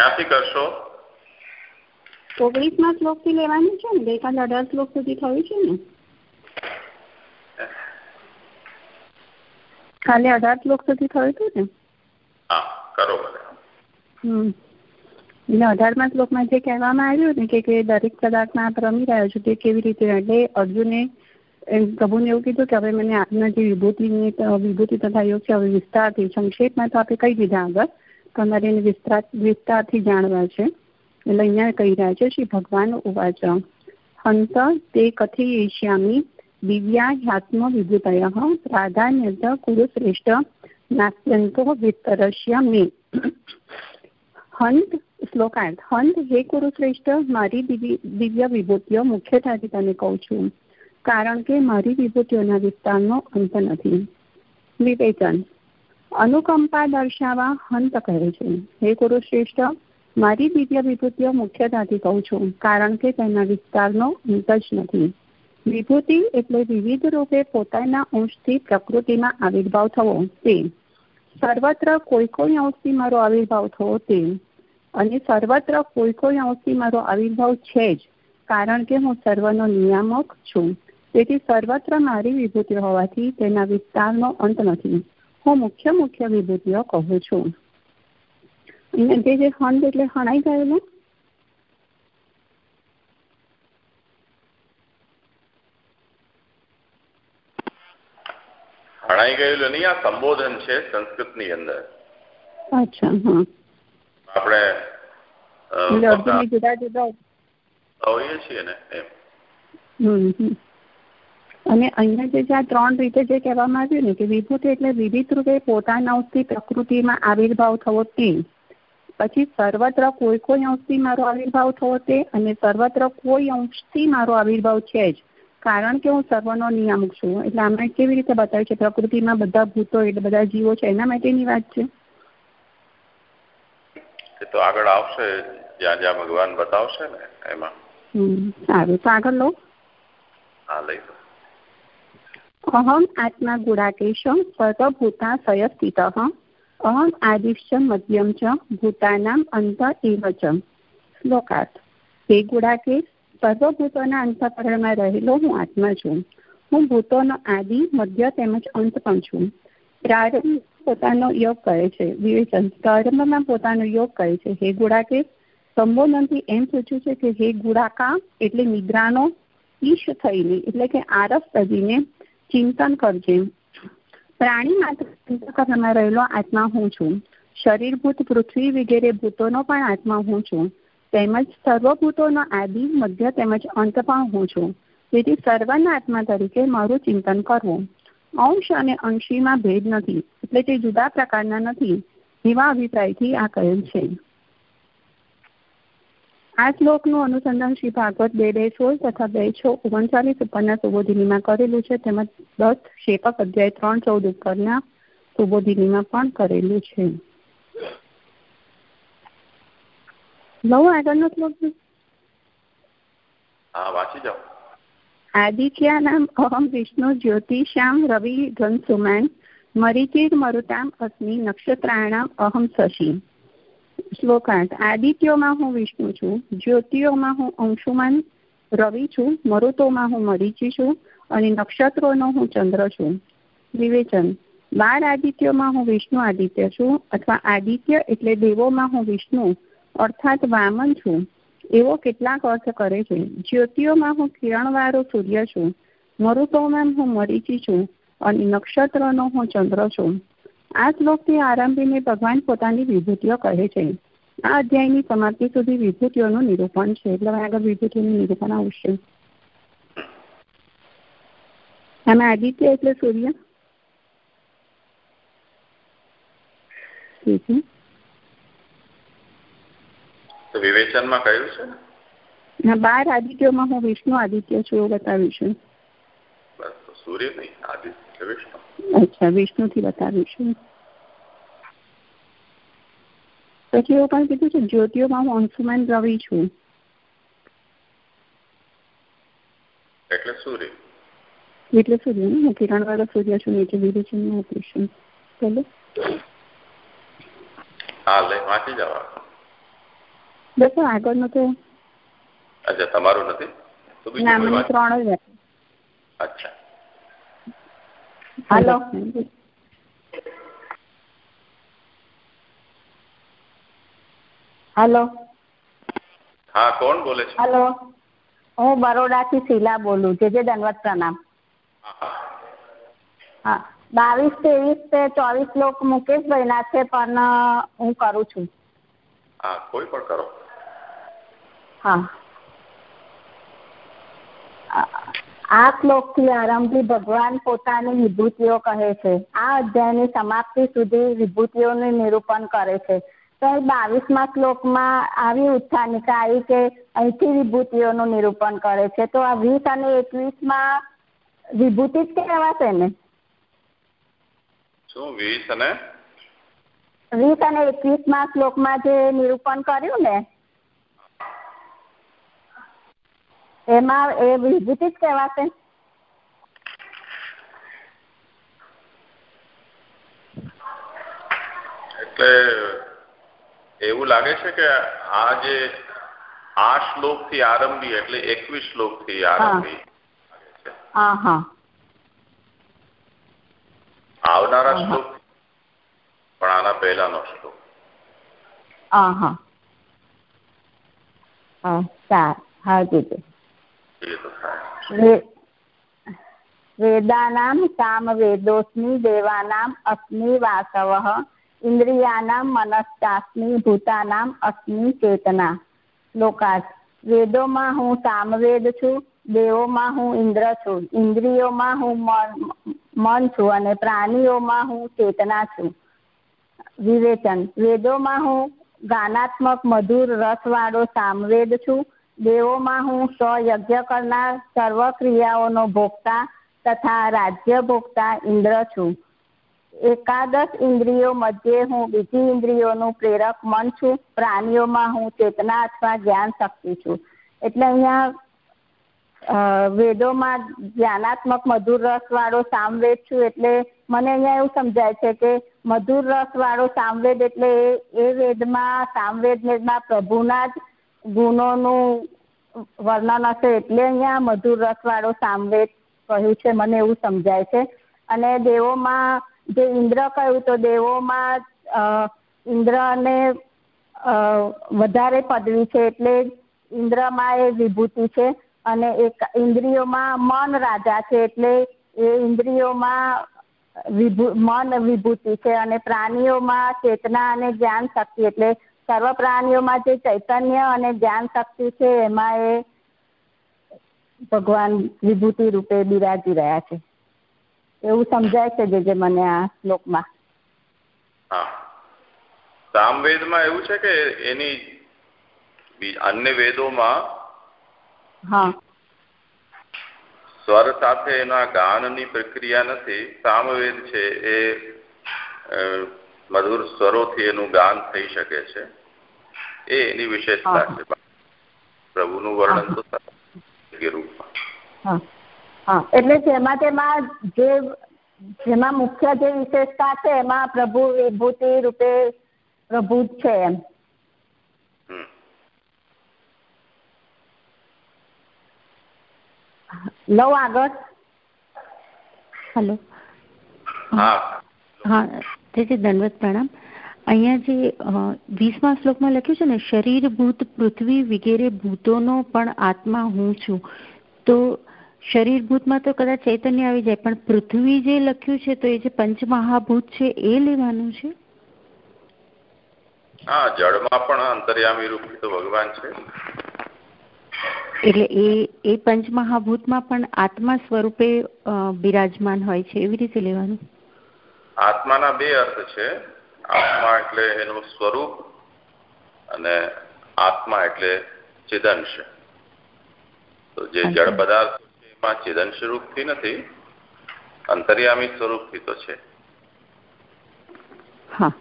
ક્યાંથી કરશો? ઓગણીસમાં શ્લોકથી લેવાનું છે ને? ગઈકાલે અઢાર શ્લોક સુધી થયું છે ને? કાલે અઢાર શ્લોક સુધી થયું હતું ને? હા કરો હમ. એટલે અઢારમા શ્લોકમાં જે કહેવામાં આવ્યું ને કે દરેક કલાકમાં આપ રમી રહ્યો છો તે કેવી રીતે એટલે અર્જુને પ્રભુને એવું કીધું કે હવે મને આજના જે વિભૂતિની વિભૂતિ તથા યોગ છે હવે વિસ્તારથી સંક્ષેપમાં તો આપણે કહી દીધા આગળ. તમારે વિસ્તાર, વિસ્તારથી જાણવા છે. એટલે અહીંયા કહી રહ્યા છે, શ્રી ભગવાન ઉવાચ. હંત તે કથયિષ્યામિ દિવ્યા હ્યાત્મ વિભૂતય. કુરુ શ્રેષ્ઠ નાસ્યંતો વિતરસ્ય મે હંત શ્લોકાંત હંત હે કુરુશ્રેષ્ઠ મારી દિવ્ય વિભૂતિઓ મુખ્યતાથી તને કહું છું, કારણ કે મારી વિભૂતિઓના વિસ્તારનો અંત નથી. વિવેચન. અનુકંપા દર્શાવવા હંત કહે છે. હે કુરુશ્રેષ્ઠ મારી દિવ્ય વિભૂતિઓ મુખ્યતાથી કહું છું, કારણ કે તેના વિસ્તારનો અંત જ નથી. વિભૂતિ એટલે વિવિધ રૂપે પોતાના અંશથી પ્રકૃતિમાં આવિર્ભાવ થવો, તે. સર્વત્ર કોઈ કોઈ અંશથી મારો આવિર્ભાવ થવો, તે. અને સર્વત્ર કોઈ કોઈ અંશથી મારો આવિર્ભાવ છે જ, કારણ કે હું સર્વનો નિયામક છું. તેથી સર્વત્ર મારી વિભૂતિઓ હોવાથી તેના વિસ્તારનો અંત નથી. હું મુખ્ય મુખ્ય વિભૂતિઓ કહું છું. અને જે જે હંત એટલે હણાઈ ગયેલું? હણાઈ ગયેલું નહીં આ સંબોધન છે સંસ્કૃતની અંદર. અચ્છા હા. આપણે જુદા જુદા છીએ ને એમ. અને અહીંયા જે આ ત્રણ રીતે જે કહેવામાં આવ્યું ને કે વિભૂતિ એટલે વિવિધ રૂપે પોતાના અંશથી પ્રકૃતિમાં આવિર્ભાવ થવો તે. પછી સર્વત્ર કોઈ કોઈ અંશથી મારો આવિર્ભાવ થવો તે અને સર્વત્ર કોઈ અંશથી મારો આવિર્ભાવ છે જ. કારણ કે હું સર્વનો નિયામક છું. એટલે આમાં કેવી રીતે બતાવ્યું છે? પ્રકૃતિમાં બધા ભૂતો એટલે બધા જીવો છે એના માટેની વાત છે. એ તો આગળ આવશે જ્યાં જ્યાં ભગવાન બતાવશે ને એમાં. સારું. તો આગળ લો. હા લઈ લો. અહમ આત્મા ગુણાકેશ સર્વભૂતા સય સ્થિત અહમ આદિશ્ચ મધ્યમ ચ ભૂતાનામ અંત એવ ચ શ્લોકાર્થ હે ગુણાકેશ સર્વભૂતોના અંતકરણમાં રહેલો હું આત્મા છું હું ભૂતોનો આદિ મધ્ય તેમજ અંત પણ છું પ્રારંભ પોતાનો યોગ કરે છે, વિવેચન પ્રારંભમાં પોતાનો યોગ કરે છે। હે ગુણાકેશ, સંબોધનથી એમ સૂચ્યું છે કે હે ગુણાકા એટલે નિદ્રાનો ઈશ થઈને, એટલે કે આરસ તજીને ચિંતન કરજે. પ્રાણી માત્ર ચિંતકર્ણમાં રહેલો આત્મા હું છું. શરીરભૂત પૃથ્વી વગેરે ભૂતોનો પણ આત્મા હું છું. તેમજ સર્વભૂતોનો આદિ મધ્ય તેમજ અંત પણ હું છું. તેથી સર્વના આત્મા તરીકે મારું ચિંતન કરવું. અંશ અને અંશીમાં ભેદ નથી. એટલે તે જુદા પ્રકારના નથી. એવા અભિપ્રાયથી આ કહેલ છે. આ શ્લોકનું અનુસંધાન શ્રી ભાગવત બે બે સોળ તથા બે છ ઓગણચાલીસ ઉપરના સુબોધિનીમાં કરેલું છે. તેમજ દસ શેપક અધ્યાય ત્રણ ચૌદ ઉપરના સુબોધિનીમાં પણ કરેલું છે. નવો આગળનો શ્લોક. હા વાંચી જાઓ. આદિત્યાનામ અહમ વિષ્ણુ જ્યોતિષામ રવિ ઘનસુમાન મરીચિર મરુતામ અસ્મિ નક્ષત્રાણામ અહમ શશી. શ્લોકાંત. આદિત્યોમાં હું વિષ્ણુ છું જ્યોતિઓમાં હું અંશુમાન રવિ છું, મરુતોમાં હું મરીચી છું અને નક્ષત્રોનો હું ચંદ્ર છું. વિવેચન. બાર આદિત્યોમાં હું વિષ્ણુ આદિત્ય છું અથવા આદિત્ય એટલે દેવોમાં હું વિષ્ણુ, અર્થાત વામન છું. એવો કેટલાક અર્થ કરે છે. જ્યોતિઓમાં હું કિરણવાળો સૂર્ય છું, મરુતોમાં હું મરીચી છું અને નક્ષત્રનો હું ચંદ્ર છું. આ શ્લોકથી આરંભીને ભગવાન પોતાની વિભૂતિઓ કહે છે. આ અધ્યાયની સમાપ્તિ સુધી વિભૂતિઓનું નિરૂપણ છે. એટલે આગળ વિભૂતિઓનું નિરૂપણ આવશે. અને આદિત્ય એટલે સૂર્ય? વિવેચનમાં કહ્યું છે? હા બાર આદિત્યોમાં હું વિષ્ણુ આદિત્ય છું એવું બતાવ્યું છે સૂર્ય નહીં આદિત્ય. વિષ્ણુ. અચ્છા વિષ્ણુથી બતાવ્યું છે. પછી એવું પણ કીધું છે જ્યોતિઓમાં હું અંશુમાન રવિ છું. એટલે સૂર્ય. એટલે સૂર્ય ને? હું કિરણ વાળો સૂર્ય છું નીચે વિવેચન ઓપરેશન ચલો હા લઈ વાંચી જવા બસ આગળનો તો અચ્છા તમારું નથી? ના મને ત્રણ જ અચ્છા. હાલો. હલો. હા કોણ બોલે છે? હલો. હું બરોડાથી શીલા બોલું જે જે દનવત પ્રણામ. હા, બાવીસ ત્રેવીસ તે ચોવીસ લોક મુકેશભાઈના છે પણ હું કરું છું. હા કોઈ પણ કરો. હા. આ- શ્લોકથી આરંભી ભગવાન પોતાની વિભૂતિઓ કહે છે. આ અધ્યાયની સમાપ્તિ સુધી વિભૂતિઓનું નિરૂપણ કરે છે. તો બાવીસમાં બાવીસમા શ્લોકમાં આવી ઉત્થાનિકા આવી કે અહીંથી વિભૂતિઓનું નિરૂપણ કરે છે. તો આ વીસ અને એકવીસમાં વિભૂતિ જ કહેવાશે ને? શું? વીસ અને? વીસ અને એકવીસમા શ્લોકમાં જે નિરૂપણ કર્યું ને એમાં એ વિભૂતિ જ કહેવાશે? એટલે એવું લાગે છે કે આ જે આ શ્લોકથી આરંભી એટલે એકવીસ શ્લોકથી આરંભી આવનારા શ્લોક પણ આના પહેલાનો શ્લોક. હા હા. હા સારું હા દીદી વેદાનામ સામવેદોસ્મિ દેવાનામ અસ્મિ વાસવઃ ઇન્દ્રિયાનામ મનસ્ચાસ્મિ ભૂતાનામ અસ્મિ ચેતના લોકાર્થ વેદોમાં હું સામવેદ છું દેવોમાં હું ઇન્દ્ર છું ઇન્દ્રિયોમાં હું મન છું અને પ્રાણીઓમાં હું ચેતના છું વિવેચન વેદોમાં હું ગાનાત્મક મધુર રસવાળો સામવેદ છું દેવોમાં હું સ્વયજ્ઞ કરનાર સર્વ ક્રિયાઓનો ભોગતા તથા રાજ્ય ભોગતા ઇન્દ્ર છું. એકાદશ ઇન્દ્રિયો મધ્યે હું બીજી ઇન્દ્રિયોનું પ્રેરક મન છું. પ્રાણીઓમાં હું ચેતના અથવા જ્ઞાન શક્તિ છું. એટલે અહીંયા વેદોમાં જ્ઞાનાત્મક મધુર રસ વાળો સામવેદ છું એટલે મને અહીંયા એવું સમજાય છે કે મધુર રસ વાળો સામવેદ એટલે એ- એ વેદમાં, સામવેદ વેદમાં પ્રભુના જ ગુણોનું વર્ણન હશે એટલે અહીંયા મધુર રસ વાળો સામવેદ કહ્યું છે, મને એવું સમજાય છે. અને દેવોમાં, જે ઇન્દ્ર કહ્યું તો દેવોમાં ઇન્દ્ર ઇન્દ્રને વધારે પદવી છે એટલે ઇન્દ્રમાં એ વિભૂતિ છે અને એક ઇન્દ્રિયોમાં મન રાજા છે એટલે એ ઇન્દ્રિયોમાં વિભૂ, મન વિભૂતિ છે અને પ્રાણીઓમાં ચેતના અને જ્ઞાન શક્તિ એટલે સર્વ પ્રાણીઓમાં જે ચૈતન્ય અને જ્ઞાન શક્તિ છે એમાં એ ભગવાન વિભૂતિ રૂપે બિરાજી રહ્યા છે. એવું સમજાય છે જે જે મને આ શ્લોકમાં હા. સામવેદમાં એવું છે કે એની અન્ય વેદોમાં હા. સ્વર સાથે એના ગાનની પ્રક્રિયા નથી. સામવેદ છે એ મધુર સ્વરોથી એનું ગાન થઈ શકે છે. એ એની વિશેષતા. છે. પ્રભુનું વર્ણન તો રૂપમાં. હા. હા. એટલે જેમાં તેમાં જે જેમાં મુખ્ય જે વિશેષતા છે એમાં પ્રભુ વિભૂતિ રૂપે પ્રભુ જ છે એમ. હમ. લવ આગળ. હેલો. હા. હા. તે છે દંડવત પ્રણામ. અહીંયા જે વીસમા શ્લોકમાં લખ્યું છે ને શરીર ભૂત પૃથ્વી વગેરે ભૂતોનો પણ આત્મા હું છું. તો શરીર ભૂતમાં તો કદાચ ચૈતન્ય આવી જાય પણ પૃથ્વી જે લખ્યું છે તો એ જે પંચમહાભૂત છે એ લેવાનું છે? હા જળમાં પણ અંતર્યામી રૂપી તો ભગવાન છે. એટલે એ એ પંચમહાભૂતમાં પણ આત્મા સ્વરૂપે બિરાજમાન હોય છે એવી રીતે લેવાનું? આત્માના બે અર્થ છે. આત્મા એટલે એનું સ્વરૂપ અને આત્મા એટલે ચિદંશ તો જે. જળ પદાર્થ છે એમાં ચિદંશ રૂપથી નથી અંતર્યામી સ્વરૂપથી તો છે. હા.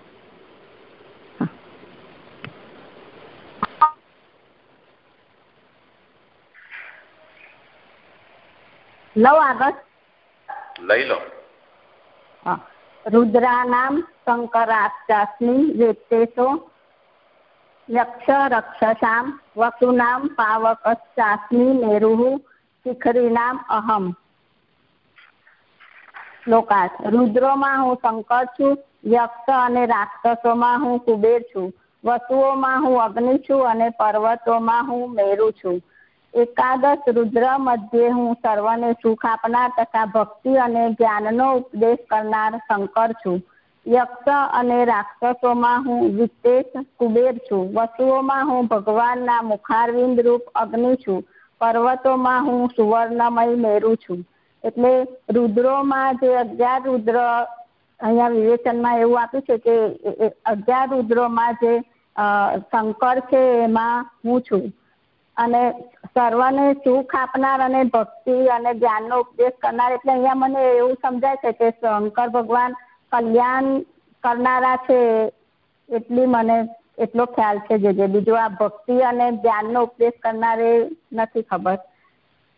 આગળ. લઈ લો. હા. વેત્તેશો યક્ષ રક્ષસામ વસુનામ પાવકશ્ચાસ્મી મેરુઃ શિખરીનામ અહમ શ્લોકાર્થ રુદ્રોમાં હું શંકર છું યક્ષ અને રાક્ષસોમાં હું કુબેર છું વસુઓમાં હું અગ્નિ છું અને પર્વતોમાં હું મેરુ છું એકાદશ રુદ્ર મધ્યે હું સર્વને સુખ આપનાર તથા ભક્તિ અને જ્ઞાનનો ઉપદેશ કરનાર શંકર છું. યક્ષ અને રાક્ષસોમાં હું વિશેષ કુબેર છું. વસ્તુઓમાં હું ભગવાનના મુખારવિંદ રૂપ અગ્નિ છું. પર્વતોમાં હું સુવર્ણમય મેરુ છું. એટલે રુદ્રોમાં જે અગિયાર રુદ્ર અહીંયા વિવેચનમાં એવું આપ્યું છે કે અગિયાર રુદ્રોમાં જે શંકર છે એમાં હું છું. અને સર્વને સુખ આપનાર અને ભક્તિ અને જ્ઞાનનો ઉપદેશ કરનાર. એટલે અહીંયા મને એવું સમજાય છે કે શંકર ભગવાન કલ્યાણ કરનારા છે એટલી મને એટલો ખ્યાલ છે જે બીજો આ ભક્તિ અને જ્ઞાનનો ઉપદેશ કરનારે નથી ખબર.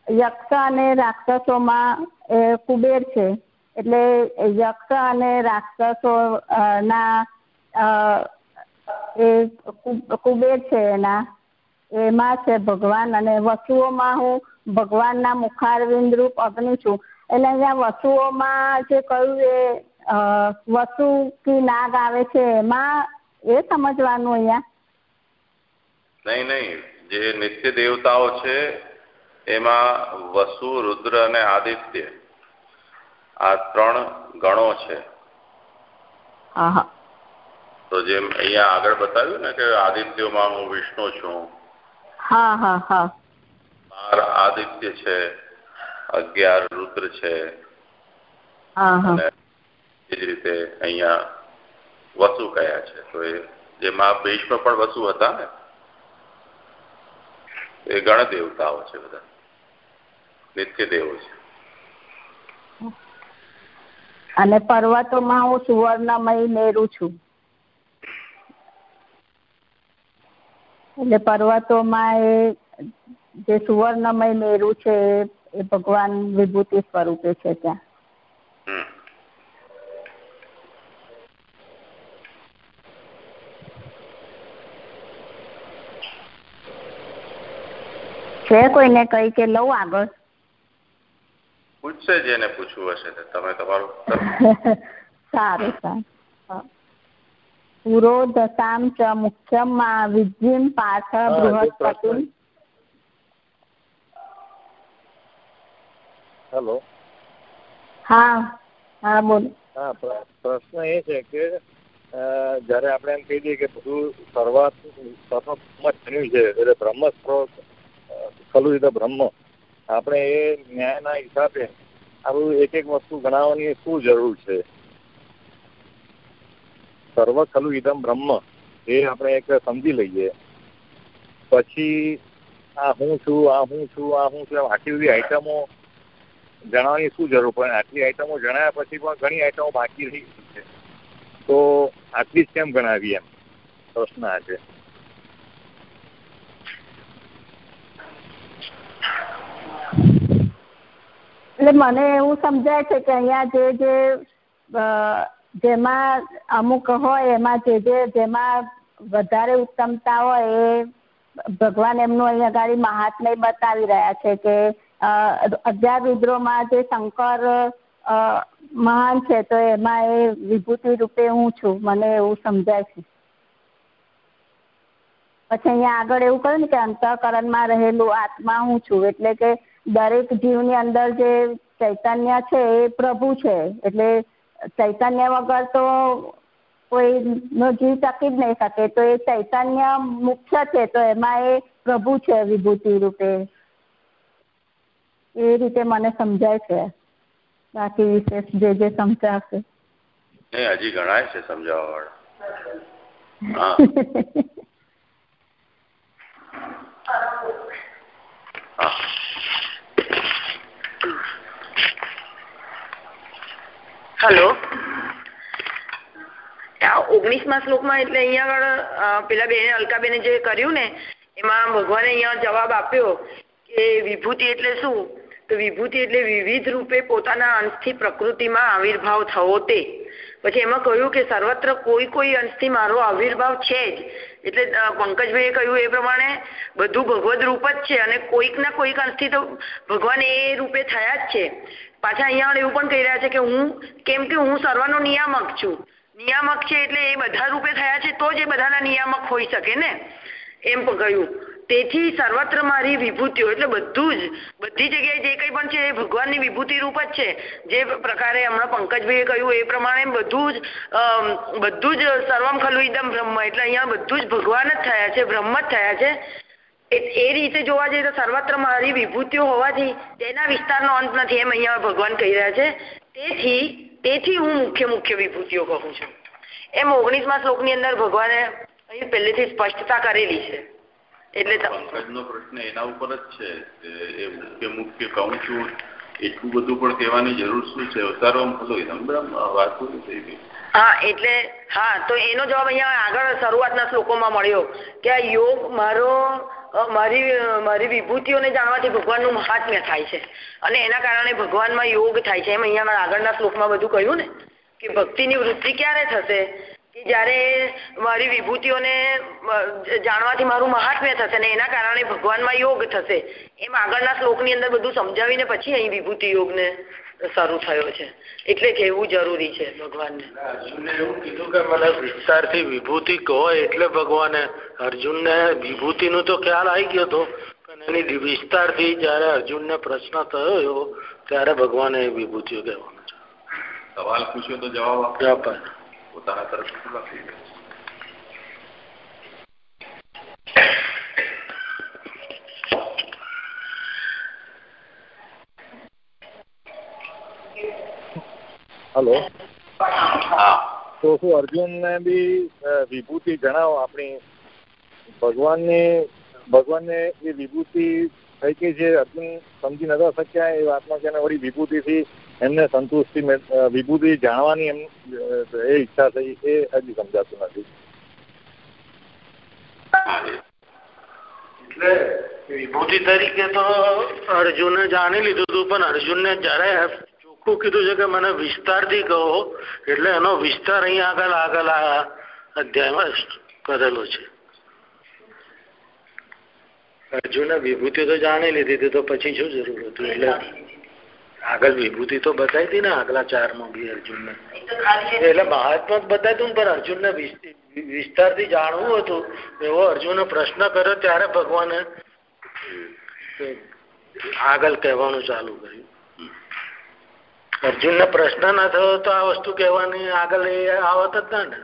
યક્ષ અને રાક્ષસોમાં કુબેર છે. એટલે યક્ષ અને રાક્ષસો ના એ કુબેર છે એના. એમાં છે ભગવાન અને વસુઓમાં હું ભગવાનના મુખારવિંદ રૂપ અગ્નિ છું. એટલે અહીંયા વસ્તુઓમાં જે કહ્યું એ વસુ કી નાગ આવે છે એમાં એ સમજવાનું અહીંયા? નહીં નહીં. જે નિત્ય દેવતાઓ છે એમાં વસુ રુદ્ર અને આદિત્ય આ ત્રણ ગણો છે. તો જેમ અહીંયા આગળ બતાવ્યું ને કે આદિત્યમાં હું વિષ્ણુ છું હા હા હા. બાર આદિત્ય છે અગિયાર રુદ્ર છે. એ જ રીતે અહીંયા વસુ કયા છે. તો એ જેમાં ભીષ્મ પણ વસુ હતા ને? એ ગણ દેવતાઓ છે બધા. નિત્ય દેવો છે. અને પર્વતોમાં હું સુવર્ણમય નેરું છું. એટલે પર્વતોમાં એ જે સુવર્ણમય મેરુ છે એ ભગવાન વિભૂતિ સ્વરૂપે છે ત્યાં. છે કોઈને કઈ કે લઉં આગળ? પૂછશે જેને પૂછવું હશે તમે તમારું સારું સારું. પુરોદશામ ચ મુખ્યમ વિજ્ઞિમ પાર્થ બૃહસ્પતિ હેલો હા હા બોલ હા પ્રશ્ન એ છે કે જયારે આપણે એમ કહી દઈએ કે બધું શરૂઆત સર્વમ બન્યું છે એટલે બ્રહ્મ સ્ત્રોત ખલું રીતે બ્રહ્મ આપણે એ ન્યાયના હિસાબે આવું એક એક વસ્તુ ગણાવવાની શું જરૂર છે? સર્વ ખલુ ઇદમ બ્રહ્મ, એ આપણે એક સમજી લઈએ. પછી, આ હું છું, આ હું છું, આ હું છું આટલી બધી આઈટમો જણાવવાની શું જરૂર? પડે આટલી આઈટમો જણાવ્યા પછી પણ ઘણી આઈટમો બાકી રહી છે. તો આટલી જ કેમ ગણાવી એમ? પ્રશ્ન આ છે. એટલે મને એવું સમજાય છે કે અહીંયા જે જે જેમાં અમુક હોય, એમાં જે જે, જેમાં વધારે ઉત્તમતા હોય એ ભગવાન એમનું અહીંયા ગાડી મહાત્મય બતાવી રહ્યા છે કે અગિયાર રુદ્રોમાં જે શંકર મહાન છે, તો એમાં એ વિભૂતિ રૂપે હું છું, મને એવું સમજાય છે. પછી અહીંયા આગળ એવું કહ્યું ને કે અંતઃકરણમાં રહેલું આત્મા હું છું, એટલે કે દરેક જીવની અંદર જે ચૈતન્ય છે એ પ્રભુ છે, એટલે ચૈતન્ય વગર તો કોઈ નો જીવ ટકી જ નહીં શકે. તો એ ચૈતન્ય મુખ્ય છે તો એમાં એ પ્રભુ છે વિભૂતિ રૂપે. એ રીતે મને સમજાય છે. બાકી વિશેષ જે જે સમજાશે હજી ગણાય છે સમજાવવા વાળા હલો ઓગણીસમા શ્લોકમાં એટલે અહીંયા આગળ પેલા બેને, અલકાબેને જે કર્યું ને, એમાં ભગવાને અહીંયા જવાબ આપ્યો કે વિભૂતિ એટલે શું? તો વિભૂતિ એટલે વિવિધ રૂપે પોતાના અંશથી પ્રકૃતિમાં આવિર્ભાવ થવો તે. પછી એમાં કહ્યું કે સર્વત્ર કોઈ કોઈ અંશથી મારો આવિર્ભાવ છે જ. એટલે પંકજભાઈએ કહ્યું એ પ્રમાણે બધું ભગવદ રૂપ જ છે અને કોઈક ના કોઈક અંશથી તો ભગવાન એ રૂપે થયા જ છે. પાછા અહીંયા એવું પણ કહી રહ્યા છે કે હું, કેમ કે હું સર્વનો નિયામક છું. નિયામક છે એટલે એ બધા રૂપે થયા છે, તો જ એ બધાના નિયામક હોઈ શકે ને? એમ કહ્યું. તેથી સર્વત્ર મારી વિભૂતિઓ, એટલે બધું જ, બધી જગ્યાએ જે કંઈ પણ છે, એ ભગવાનની વિભૂતિ રૂપ જ છે. જે પ્રકારે હમણાં પંકજભાઈએ કહ્યું એ પ્રમાણે બધું જ બધું જ સર્વમ ખલુ ઇદમ બ્રહ્મ, એટલે અહીંયા બધું જ ભગવાન જ થયા છે, બ્રહ્મ જ થયા છે. એ રીતે જોવા જઈએ તો સર્વત્ર મારી વિભૂતિઓ હોવાથી તેના વિસ્તારનો અંત નથી એમ અહીંયા ભગવાન કહી રહ્યા છે. તેથી તેથી હું મુખ્ય મુખ્ય વિભૂતિઓ કહું છું. એમ ઓગણીસમા શ્લોકની અંદર ભગવાને અહીં પહેલેથી સ્પષ્ટતા કરેલી છે. એટલે પ્રશ્ન એના ઉપર જ છે એ મુખ્ય મુખ્ય કહું છું એટલું બધું પણ કહેવાની જરૂર શું છે? ખલો ઇદમ વાત થઈ ગઈ હા એટલે હા તો એનો જવાબ અહીંયા આગળ શરૂઆતના શ્લોકોમાં મળ્યો કે આ યોગ મારો મારી મારી વિભૂતિઓને જાણવાથી ભગવાનનું મહાત્મ્ય થાય છે. અને એના કારણે ભગવાનમાં યોગ થાય છે. એમ અહીંયા આગળના શ્લોકમાં બધું કહ્યું ને, કે ભક્તિની વૃત્તિ ક્યારે થશે? કે જ્યારે મારી વિભૂતિઓને જાણવાથી મારું મહાત્મ્ય થશે ને એના કારણે ભગવાનમાં યોગ થશે? એમ આગળના શ્લોકની અંદર બધું સમજાવીને પછી અહીં વિભૂતિ યોગને શરૂ થયો છે. એટલે કહેવું જરૂરી છે ભગવાનને. અર્જુનને એવું કીધું કે મને વિસ્તારથી વિભૂતિ કહો એટલે ભગવાને અર્જુનને વિભૂતિનું તો ખ્યાલ આવી ગયો હતો. પણ એની વિસ્તારથી જ્યારે અર્જુનને પ્રશ્ન થયો ત્યારે ભગવાને વિભૂતિઓ કહેવાનું સવાલ પૂછ્યો તો જવાબ આપ્યો પોતાના તરફ હલો. તો શું અર્જુનને બી વિભૂતિ જણાવો આપણી ભગવાનની ભગવાનને એ વિભૂતિ થઈ કે જે અર્જુન સમજી નતા શક્યા એ વાતમાં કે વળી વિભૂતિથી એમને સંતુષ્ટિ વિભૂતિ જાણવાની એમ એ ઈચ્છા થઈ એ હજી સમજાતું નથી. એટલે વિભૂતિ તરીકે તો અર્જુને જાણી લીધું હતું પણ અર્જુનને જયારે ચોખ્ખું કીધું છે કે મને વિસ્તારથી કહો, એટલે એનો વિસ્તાર અહીંયા આગળ આગળ આ અધ્યાયમાં કરેલો છે. અર્જુને વિભૂતિ તો જાણી લીધી તો પછી શું જરૂર હતું? એટલે આગળ વિભૂતિ તો બતાવી હતી ને, આગલા ચારમાં બી અર્જુનને. એટલે મહાત્મા બતાવ્યું પણ અર્જુનને વિસ્તારથી જાણવું હતું. એવો અર્જુને પ્રશ્ન કર્યો, ત્યારે ભગવાને આગળ કહેવાનું ચાલુ કર્યું. અર્જુનને પ્રશ્ન ના થયો તો આ વસ્તુ કહેવાની આગળ એ આવત જ ના ને.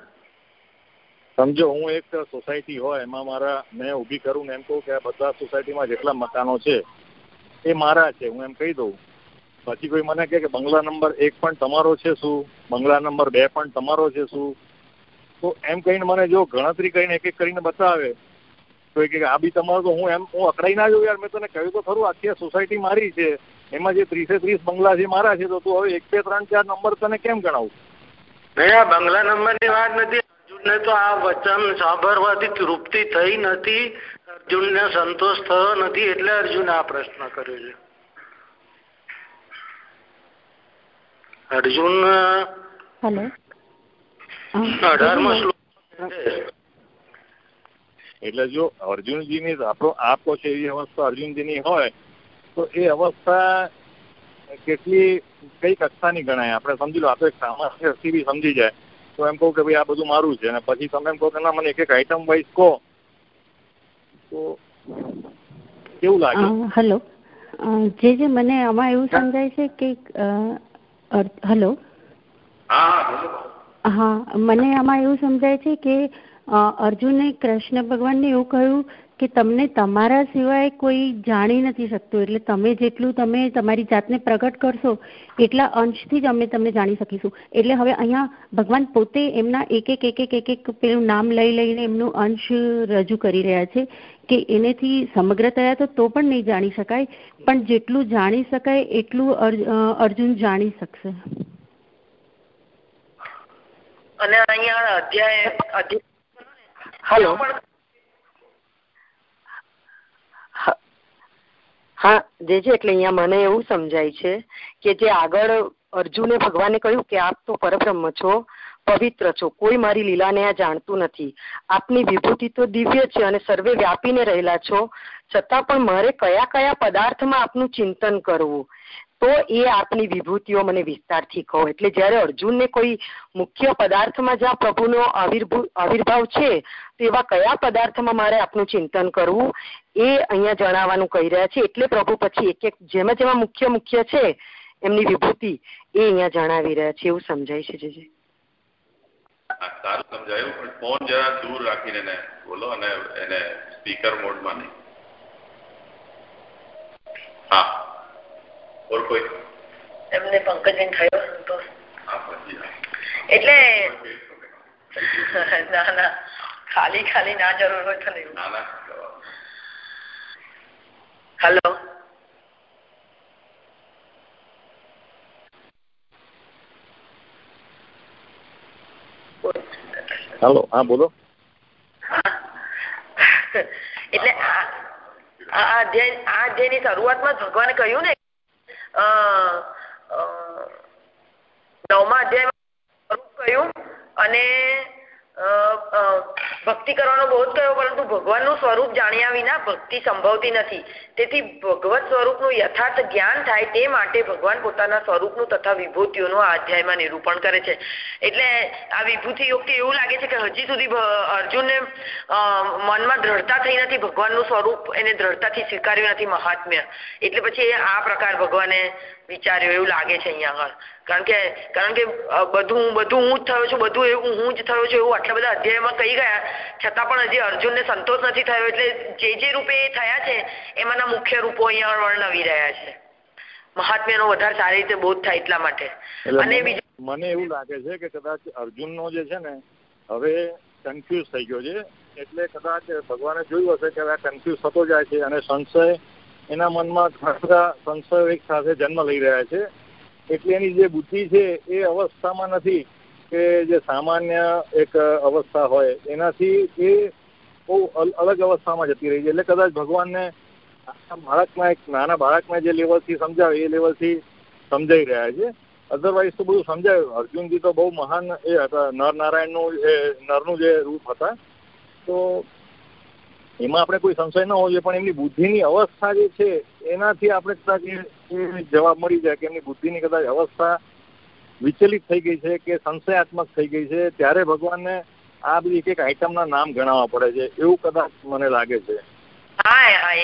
સમજો, હું એક સોસાયટી હોય, એમાં મારા, મેં ઊભી કરું ને એમ કહું કે બધા સોસાયટીમાં જેટલા મકાનો છે, એ મારા છે, હું એમ કહી દઉં. પછી કોઈ મને કહે કે બંગલા નંબર એક પણ તમારો છે શું? બંગલા નંબર બે પણ તમારો છે શું? તો એમ કહીને મને જો ગણતરી કરીને એક એક કરીને બતાવે તો કે આ બી તમારો તો હું એમ હું અકળાઈ ના જોઉં યાર. મેં તને કહ્યું તો ખરું આખી સોસાયટી મારી છે. એમાં જે ત્રીસે ત્રીસ બંગલા છે મારા છે તો તું હવે એક બે ત્રણ ચાર નંબર તને કેમ ગણાવું? નહીં આ બંગલા નંબરની વાત નથી અર્જુનને તો આ વચન સાંભળવાથી તૃપ્તિ થઈ નથી. અર્જુનને સંતોષ થયો નથી એટલે અર્જુન આ પ્રશ્ન કર્યો છે. અર્જુન હેલો. અઢારમો શ્લોક એટલે જો અર્જુનજીની આપણો આપો છે એવી અવસ્થા અર્જુનજીની હોય તો એ અવસ્થા કેટલી કઈ કક્ષાની ગણાય? આપણે સમજી લો આપણે સામાન્ય વ્યક્તિ બી સમજી જાય. તો એમ કહું કે ભાઈ આ બધું મારું છે. અને પછી તમે એમ કહો કે ના મને એક એક આઈટમ વાઇઝ કહો. તો કેવું લાગે? હેલો જે જે મને આમાં એવું સમજાય છે કે હેલો હા મને આમાં એવું સમજાય છે કે અર્જુને કૃષ્ણ ભગવાનને એવું કહ્યું કે તમને તમારા સિવાય કોઈ જાણી નથી શકતું. એટલે તમે જેટલું તમે તમારી જાતને પ્રગટ કરશો, એટલા અંશથી જ અમે તમને જાણી શકીશું. એટલે હવે અહીંયા ભગવાન પોતે એમના એક એક એક એક એક એક પેલું નામ લઈ લઈને એમનું અંશ રજૂ કરી રહ્યા છે કે એનેથી સમગ્રતયા તો તો પણ નહીં જાણી શકાય, પણ જેટલું જાણી શકાય એટલું અર્જુન જાણી શકશે. અને અહીંયા અધ્યાય હેલો હા. જે છે એટલે અહીંયા મને એવું સમજાય છે કે જે આગળ અર્જુને ભગવાને કહ્યું કે આપ તો પરબ્રહ્મ છો, પવિત્ર છો, કોઈ મારી લીલાને આ જાણતું નથી. આપની વિભૂતિ તો દિવ્ય છે અને સર્વે વ્યાપીને રહેલા છો. છતાં પણ મારે કયા કયા પદાર્થમાં આપનું ચિંતન કરવું? તો એ આપની વિભૂતિઓ મને વિસ્તારથી કહો. એટલે જ્યારે અર્જુનને કોઈ મુખ્ય પદાર્થમાં જ્યાં પ્રભુનો આવિર્ભાવ છે, તો કયા પદાર્થમાં મારે આપનું ચિંતન કરવું એ અહીંયા જણાવવાનું કહી રહ્યા છે. એટલે પ્રભુ પછી એક એક જેમાં જેમાં મુખ્ય મુખ્ય છે, એમની વિભૂતિ એ અહીંયા જણાવી રહ્યા છે. એવું સમજાય છે જે સારું સમજાયું. પણ ફોન જરા દૂર રાખીને બોલો અને એને સ્પીકર મોડમાં નહીં. હા. ઓર કોઈ? એમને પંકજબેન થયો તો એટલે ના ના. ખાલી ખાલી ના જરૂર હોય તો નહીં. હેલો? હાલો હા બોલો. એટલે આ અધ્યાય આ અધ્યાયની શરૂઆતમાં ભગવાને કહ્યું ને નવમા અધ્યાયમાં કહ્યું અને ભક્તિ કરવાનો બહુ જ કહ્યો પરંતુ ભગવાનનું સ્વરૂપ જાણ્યા વિના ભક્તિ સંભવતી નથી. તેથી ભગવત સ્વરૂપનું યથાર્થ જ્ઞાન થાય તે માટે ભગવાન પોતાના સ્વરૂપનું તથા વિભૂતિઓનું આ અધ્યાયમાં નિરૂપણ કરે છે. એટલે આ વિભૂતિ યોગથી એવું લાગે છે કે હજી સુધી અર્જુનને મનમાં દ્રઢતા થઈ નથી. ભગવાનનું સ્વરૂપ એને દ્રઢતાથી સ્વીકાર્યું નથી મહાત્મ્ય. એટલે પછી આ પ્રકાર ભગવાને વિચાર્યો એવું લાગે છે અહીંયા આગળ. કારણ કે કારણ કે બધું બધું હું જ થયો છું બધું એવું હું જ થયો છું એવું આટલા બધા અધ્યાયમાં કહી ગયા. છતાં પણ હજી અર્જુનને સંતોષ નથી થયો એટલે જે જે રૂપે એ થયા છે એમાંના મુખ્ય રૂપો અહીંયા વર્ણવી રહ્યા છે. મહાત્મ્યનો વધારે સારી રીતે બોધ થાય એટલા માટે. અને મને એવું લાગે છે કે કદાચ અર્જુનનો જે છે ને હવે કન્ફ્યુઝ થઈ ગયો છે. એટલે કદાચ ભગવાને જોયું હશે કે આ કન્ફ્યુઝ થતો જાય છે અને સંશય એના મનમાં ઘણા બધા સંશયો એક સાથે જન્મ લઈ રહ્યા છે. એટલે એની જે બુદ્ધિ છે એ અવસ્થામાં નથી કે જે સામાન્ય એક અવસ્થા હોય, એનાથી એ બહુ અલગ અવસ્થામાં જતી રહી છે. એટલે કદાચ ભગવાનને બાળકમાં એક નાના બાળકને જે લેવલથી સમજાવે, એ લેવલથી સમજાઈ રહ્યા છે. અધરવાઇઝ તો બધું સમજાયું. અર્જુનજી તો બહુ મહાન એ હતા. નર નારાયણનું એ, નરનું જે રૂપ હતા. તો એમાં આપણે કોઈ સંશય ન હોવો જોઈએ પણ એમની બુદ્ધિની અવસ્થા જે છે એનાથી આપણે કદાચ એ જવાબ મળી જાય કે એમની બુદ્ધિની કદાચ અવસ્થા વિચલિત થઈ ગઈ છે કે સંશયાત્મક થઈ ગઈ છે ત્યારે ભગવાનને આ બધી એક એક આઈટમના નામ ગણાવવા પડે છે એવું કદાચ મને લાગે છે. હા હા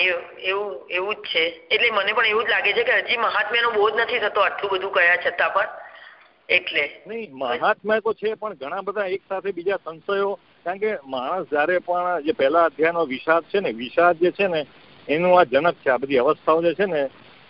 એવું એવું જ છે. એટલે મને પણ એવું જ લાગે છે કે હજી મહાત્મ્યનો બોધ નથી થતો આટલું બધું કયા છતાં પણ. એટલે નહીં મહાત્મા તો છે પણ ઘણા બધા એક સાથે બીજા સંશયો કારણ કે માણસ જયારે પણ જે પહેલા અધ્યાયનો વિષાદ છે ને, વિષાદ જે છે ને, એનું આ જનક છે, આ બધી અવસ્થાઓ જે છે ને,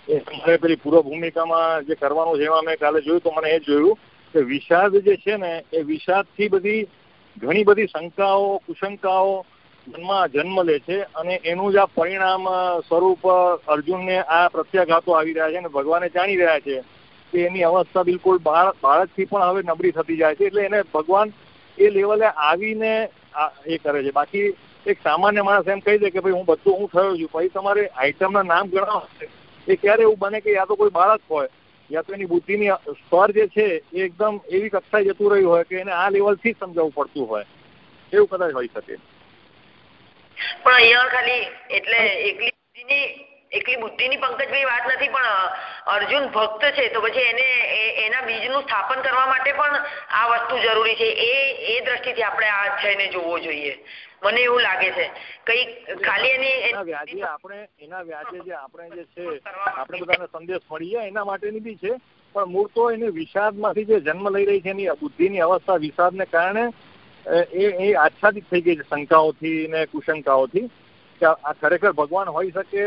એ મારે પેલી પૂર્વ ભૂમિકામાં જે કરવાનું છે એમાં મેં કાલે જોયું તો મને એ જોયું કે વિષાદ જે છે ને, એ વિષાદથી બધી ઘણી બધી શંકાઓ, કુશંકાઓ મનમાં જન્મ લે છે અને એનું જ આ પરિણામ સ્વરૂપ અર્જુનને આ પ્રત્યાઘાતો આવી રહ્યા છે અને ભગવાને જાણી રહ્યા છે કે એની અવસ્થા બિલકુલ બાળક બાળકથી પણ હવે નબળી થતી જાય છે. એટલે એને ભગવાન એ લેવલે આવીને એ કરે છે. બાકી એક સામાન્ય માણસ એમ કહી દે કે ભાઈ હું બધું હું થયો છું, પછી તમારે આઈટમના નામ ગણાવવા એ ક્યારે એવું બને કે યા તો કોઈ બાળક હોય, યા તો એની બુદ્ધિની સ્તર જે છે એ એકદમ એવી કક્ષાએ જતું રહ્યું હોય કે એને આ લેવલથી સમજાવવું પડતું હોય. એવું કદાચ હોઈ શકે. પણ અહીંયા ખાલી એટલે એકલી એકલી બુદ્ધિની પંકજભાઈ વાત નથી, પણ અર્જુન ભક્ત છે, તો પછી એને એના બીજનું સ્થાપન કરવા માટે પણ આ વસ્તુ જરૂરી છે. એ એ દ્રષ્ટિથી આપણે આ અધ્યાયને જોવો જોઈએ. મને એવું લાગે છે. કઈ ખાલી એની આપણે, એના વ્યાજે જે આપણે જે છે, આપણે બધાને સંદેશ મળી જાય એના માટેની બી છે. પણ મૂળ તો એને વિષાદમાંથી જે જન્મ લઈ રહી છે, એની બુદ્ધિની અવસ્થા વિષાદને કારણે એ એ આચ્છાદિત થઈ ગઈ છે, શંકાઓથી ને કુશંકાઓથી. કે આ ખરેખર ભગવાન હોઈ શકે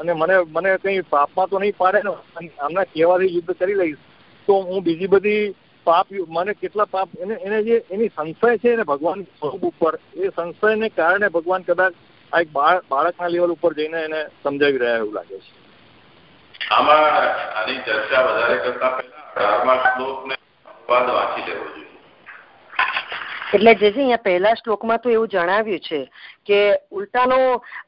અને મને મને કંઈ પાપમાં તો નહીં પાડે ને આમના કહેવાથી યુદ્ધ કરી લઈશ. તો હું બીજી બધી પાપ મને કેટલા પાપ એને એને જે એની સંશય છે ને ભગવાન સ્વરૂપ ઉપર એ સંશયને કારણે ભગવાન કદાચ આ એક બાળકના લેવલ ઉપર જઈને એને સમજાવી રહ્યા એવું લાગે છે. આમાં આની ચર્ચા વધારે કરતા પહેલા અઢારમા શ્લોકને અપવાદ વાંચી લેવો જોઈએ. એટલે જે છે અહીંયા પહેલા શ્લોકમાં તો એવું જણાવ્યું છે કે ઉલટાનો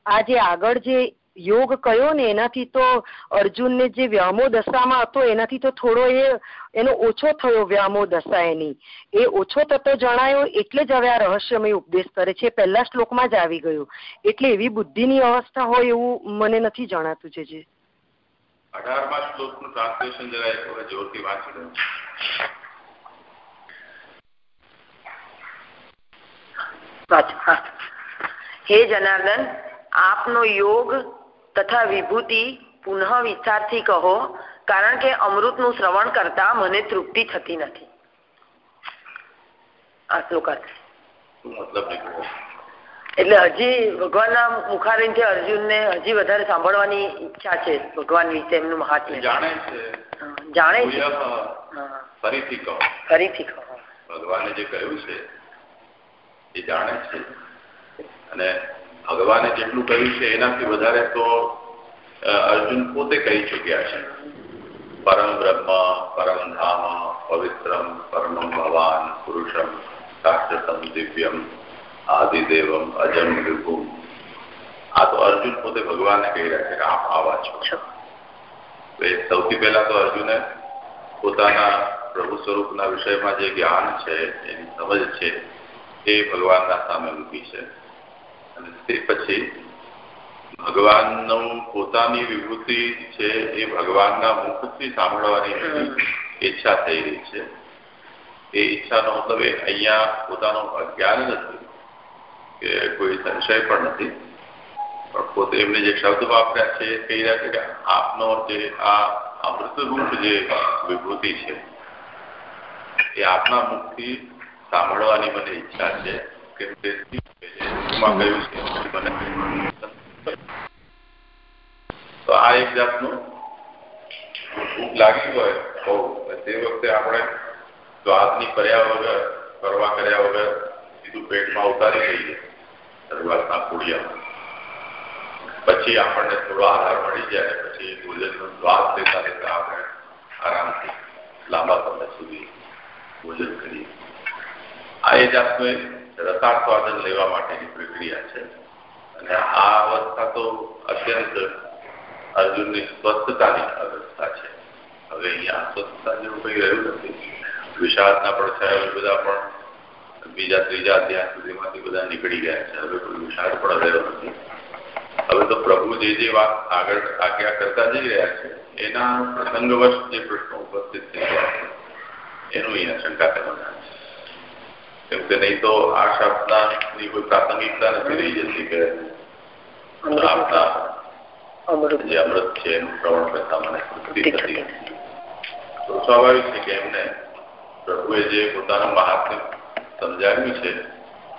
આ જે આગળ જે યોગ કયો ને એનાથી તો અર્જુનને જે વ્યામો દશામાં હતો એનાથી તો થોડો એ એનો ઓછો થયો વ્યામો દશા એની. એ ઓછો થતો જણાયો એટલે જ હવે આ રહસ્યમય ઉપદેશ કરે છે. પહેલા શ્લોકમાં જ આવી ગયું. એટલે એવી બુદ્ધિની અવસ્થા હોય એવું મને નથી જણાતું છે જે અઢારમા શ્લોકનું ટ્રાન્સલેશન જરા એક વખત જોરથી વાંચી દઉં હે જનાર્દન આપનો યોગ તથા વિભૂતિ પુનઃ વિસ્તારથી કહો કારણ કે અમૃતનું શ્રવણ કરતા મને તૃપ્તિ થતી નથી. આ એટલે હજી ભગવાનના મુખારવિંદથી અર્જુનને હજી વધારે સાંભળવાની ઈચ્છા છે ભગવાન વિશે એમનું મહાત્મ્ય. જાણે છે. જાણે છે. ફરીથી કહો. ફરીથી કહો. ભગવાને જે કહ્યું છે એ જાણે છે. અને ભગવાને જેટલું કહ્યું છે એનાથી વધારે તો અર્જુન પોતે કહી ચુક્યા છે. પરમ બ્રહ્મ, પરમ ધામ, પવિત્રમ પરમ ભવાન, પુરુષમ શાસ્ત્રતમ દિવ્યમ, આદિદેવમ, અજમ વિભુમ આ તો અર્જુન પોતે ભગવાનને કહી રહ્યા છે કે આપ આવા છો. સૌથી પહેલા તો અર્જુને પોતાના પ્રભુ સ્વરૂપના વિષયમાં જે જ્ઞાન છે, એની સમજ છે, એ ભગવાનના સામે મૂકી છે. તે પછી ભગવાનનું પોતાની વિભૂતિ છે એ ભગવાનના મુખથી સાંભળવાની ઈચ્છા થઈ રહી છે. એ ઈચ્છાનો મતલબ એ અહીંયા પોતાનો અજ્ઞાન નથી કે કોઈ સંશય પણ નથી. પણ પોતે એમને જે શબ્દ વાપર્યા છે એ કહી રહ્યા છે કે આપનો જે આ અમૃતરૂપ જે વિભૂતિ છે એ આપના મુખથી સાંભળવાની મને ઈચ્છા છે. તો આ એક જાતનું ભૂખ લાગી હોય તો તે વખતે આપણે દ્વાસની કર્યા વગર કરવા કર્યા વગર સીધું પેટમાં ઉતારી દઈએ શરૂઆતના કુડિયા પછી આપણને થોડો આધાર મળી જાય પછી ભોજનનો શ્વાસ લેતા લેતા આપણે આરામથી લાંબા સમય સુધી ભોજન કરીએ. આ એ જાતનું રસાસ્વાદન લેવા માટેની પ્રક્રિયા છે. અને આ અવસ્થા તો અત્યંત અર્જુનની સ્વસ્થતાની અવસ્થા છે. હવે અહીંયા સ્વસ્થતા જેવું કંઈ રહ્યું નથી. વિષાદના પડછાયા બધા પણ બીજા ત્રીજા અધ્યાય સુધીમાંથી બધા નીકળી ગયા છે. હવે કોઈ વિષાદ પણ રહ્યો નથી. હવે તો પ્રભુ જે જે વાત આગળ આજ્ઞા કરતા જઈ રહ્યા છે, એના પ્રસંગવશ જે પ્રશ્નો ઉપસ્થિત થઈ ગયા છે, એનું અહીંયા શંકા કરવાના છે. કેમ કે નહીં તો આ શબ્દની કોઈ પ્રાસંગિકતા નથી રહી જતી કે આપના જે અમૃત છે એનું શ્રવણ કરતા મને તૃપ્તિ થતી. તો સ્વાભાવિક છે કે એમને પ્રભુએ જે પોતાનું મહાત્મ્ય સમજાવ્યું છે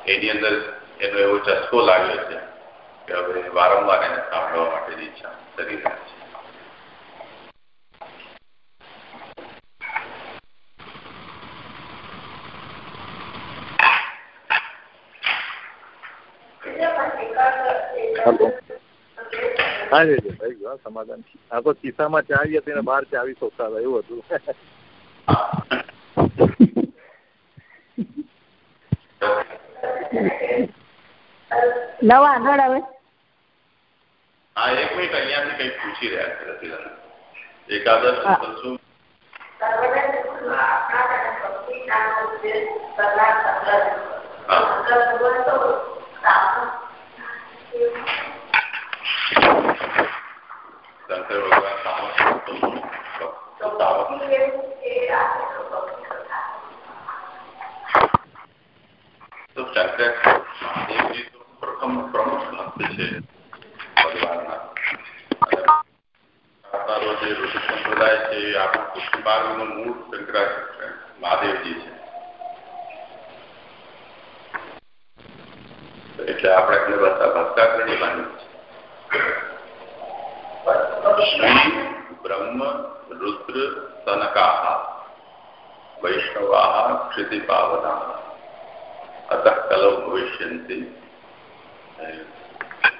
એની અંદર એનો એવો ચસ્કો લાગ્યો છે કે હવે વારંવાર એને સાંભળવા માટેની ઈચ્છા કરી રહ્યા છે. હા જી જી થઈ ગયું સમાધાન. આ તો ખિસ્સામાં ચાવી હતી ને બહાર ચાવી શોધતા હતા એવું હતું. નવા આગળ હવે હા એક મિનિટ અહીંયાથી કંઈક પૂછી રહ્યા છે એકાદશ શું સંપ્રદાય છે આપણું કૃષ્ણ માર્ગનું મૂળ શંકરાચાર્ય મહાદેવજી છે. એટલે આપણે એટલે છે. શ્રી બ્રહ્મ, રુદ્ર સનકા વૈષ્ણવા ક્ષિતિપાવના, અત કલૌ ભવિષ્યંતિ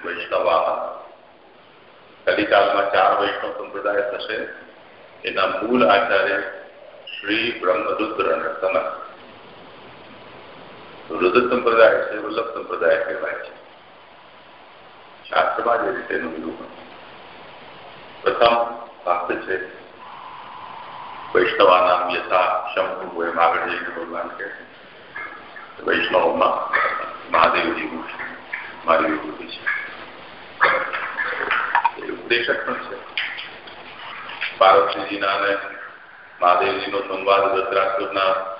વૈષ્ણવા કલિકાલમાં ચાર વૈષ્ણવ સંપ્રદાય થશે. એના મૂળ આચાર્ય શ્રી બ્રહ્મરુદ્ર અને સનક. રુદ્ર સંપ્રદાય છે, વલ્લભ સંપ્રદાય કહેવાય છે. શાસ્ત્રમાં જે રીતેનું નિરૂપણ પ્રથમ ભક્ત છે, વૈષ્ણવાનામ યથા શંભુ એમ આગળ જઈને ભગવાન કે વૈષ્ણવમાં મહાદેવજીનું છે, મારી વિભૂતિ છે. ઉપદેશક પણ છે. પાર્વતીજીના અને મહાદેવજીનો સંવાદ દત્રાસુરના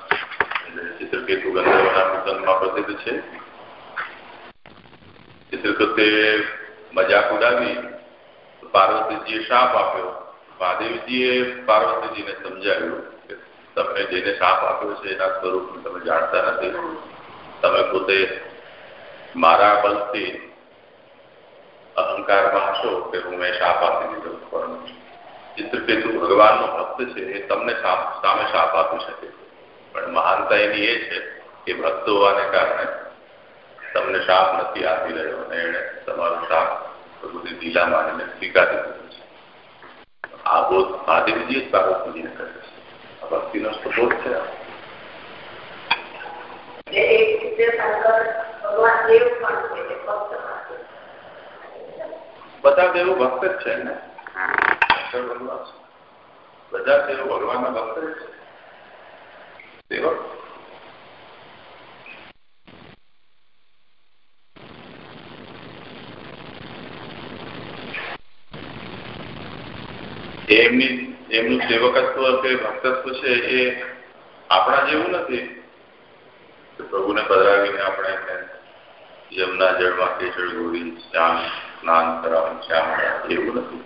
ચિત્રકેતુ ગંધર્વના પ્રસંગમાં પ્રસિદ્ધ છે. ચિત્રકૃતે મજાક ઉડાવી પાર્વતીજીએ શાપ આપ્યો. મહાદેવજીએ પાર્વતીજીને સમજાવ્યું કે તમે જેને શાપ આપ્યો છે એના સ્વરૂપને તમે જાણતા નથી. તમે પોતે મારા બલથી અહંકારમાં હશો કે હું મેં શાપ આપી દીધો પણ ચિત્રકેતુ ભગવાનનો ભક્ત છે એ તમને સામે શાપ આપી શકે પણ મહાનતા એની એ છે કે ભક્ત હોવાને કારણે તમને શાપ નથી આપી રહ્યો અને એણે તમારો શાપ પ્રભુની લીલા માનીને સ્વીકારી દીધો છે. આ બોધ મહાદેવજી જ પાર્વતીજીને કરે છે. આ ભક્તિનો સ્વબોધ છે. બધા દેવો ભક્ત જ છે ને? બધા દેવો ભગવાનના ભક્ત જ છે. સેવકત્વ છે, ભક્તત્વ છે એ આપણા જેવું નથી. પ્રભુને પધરાવીને આપણે એમને યમુના જળમાં કેસર, ગોળી શ્યામ સ્નાન કરાવવાનું શ્યામ એવું નથી.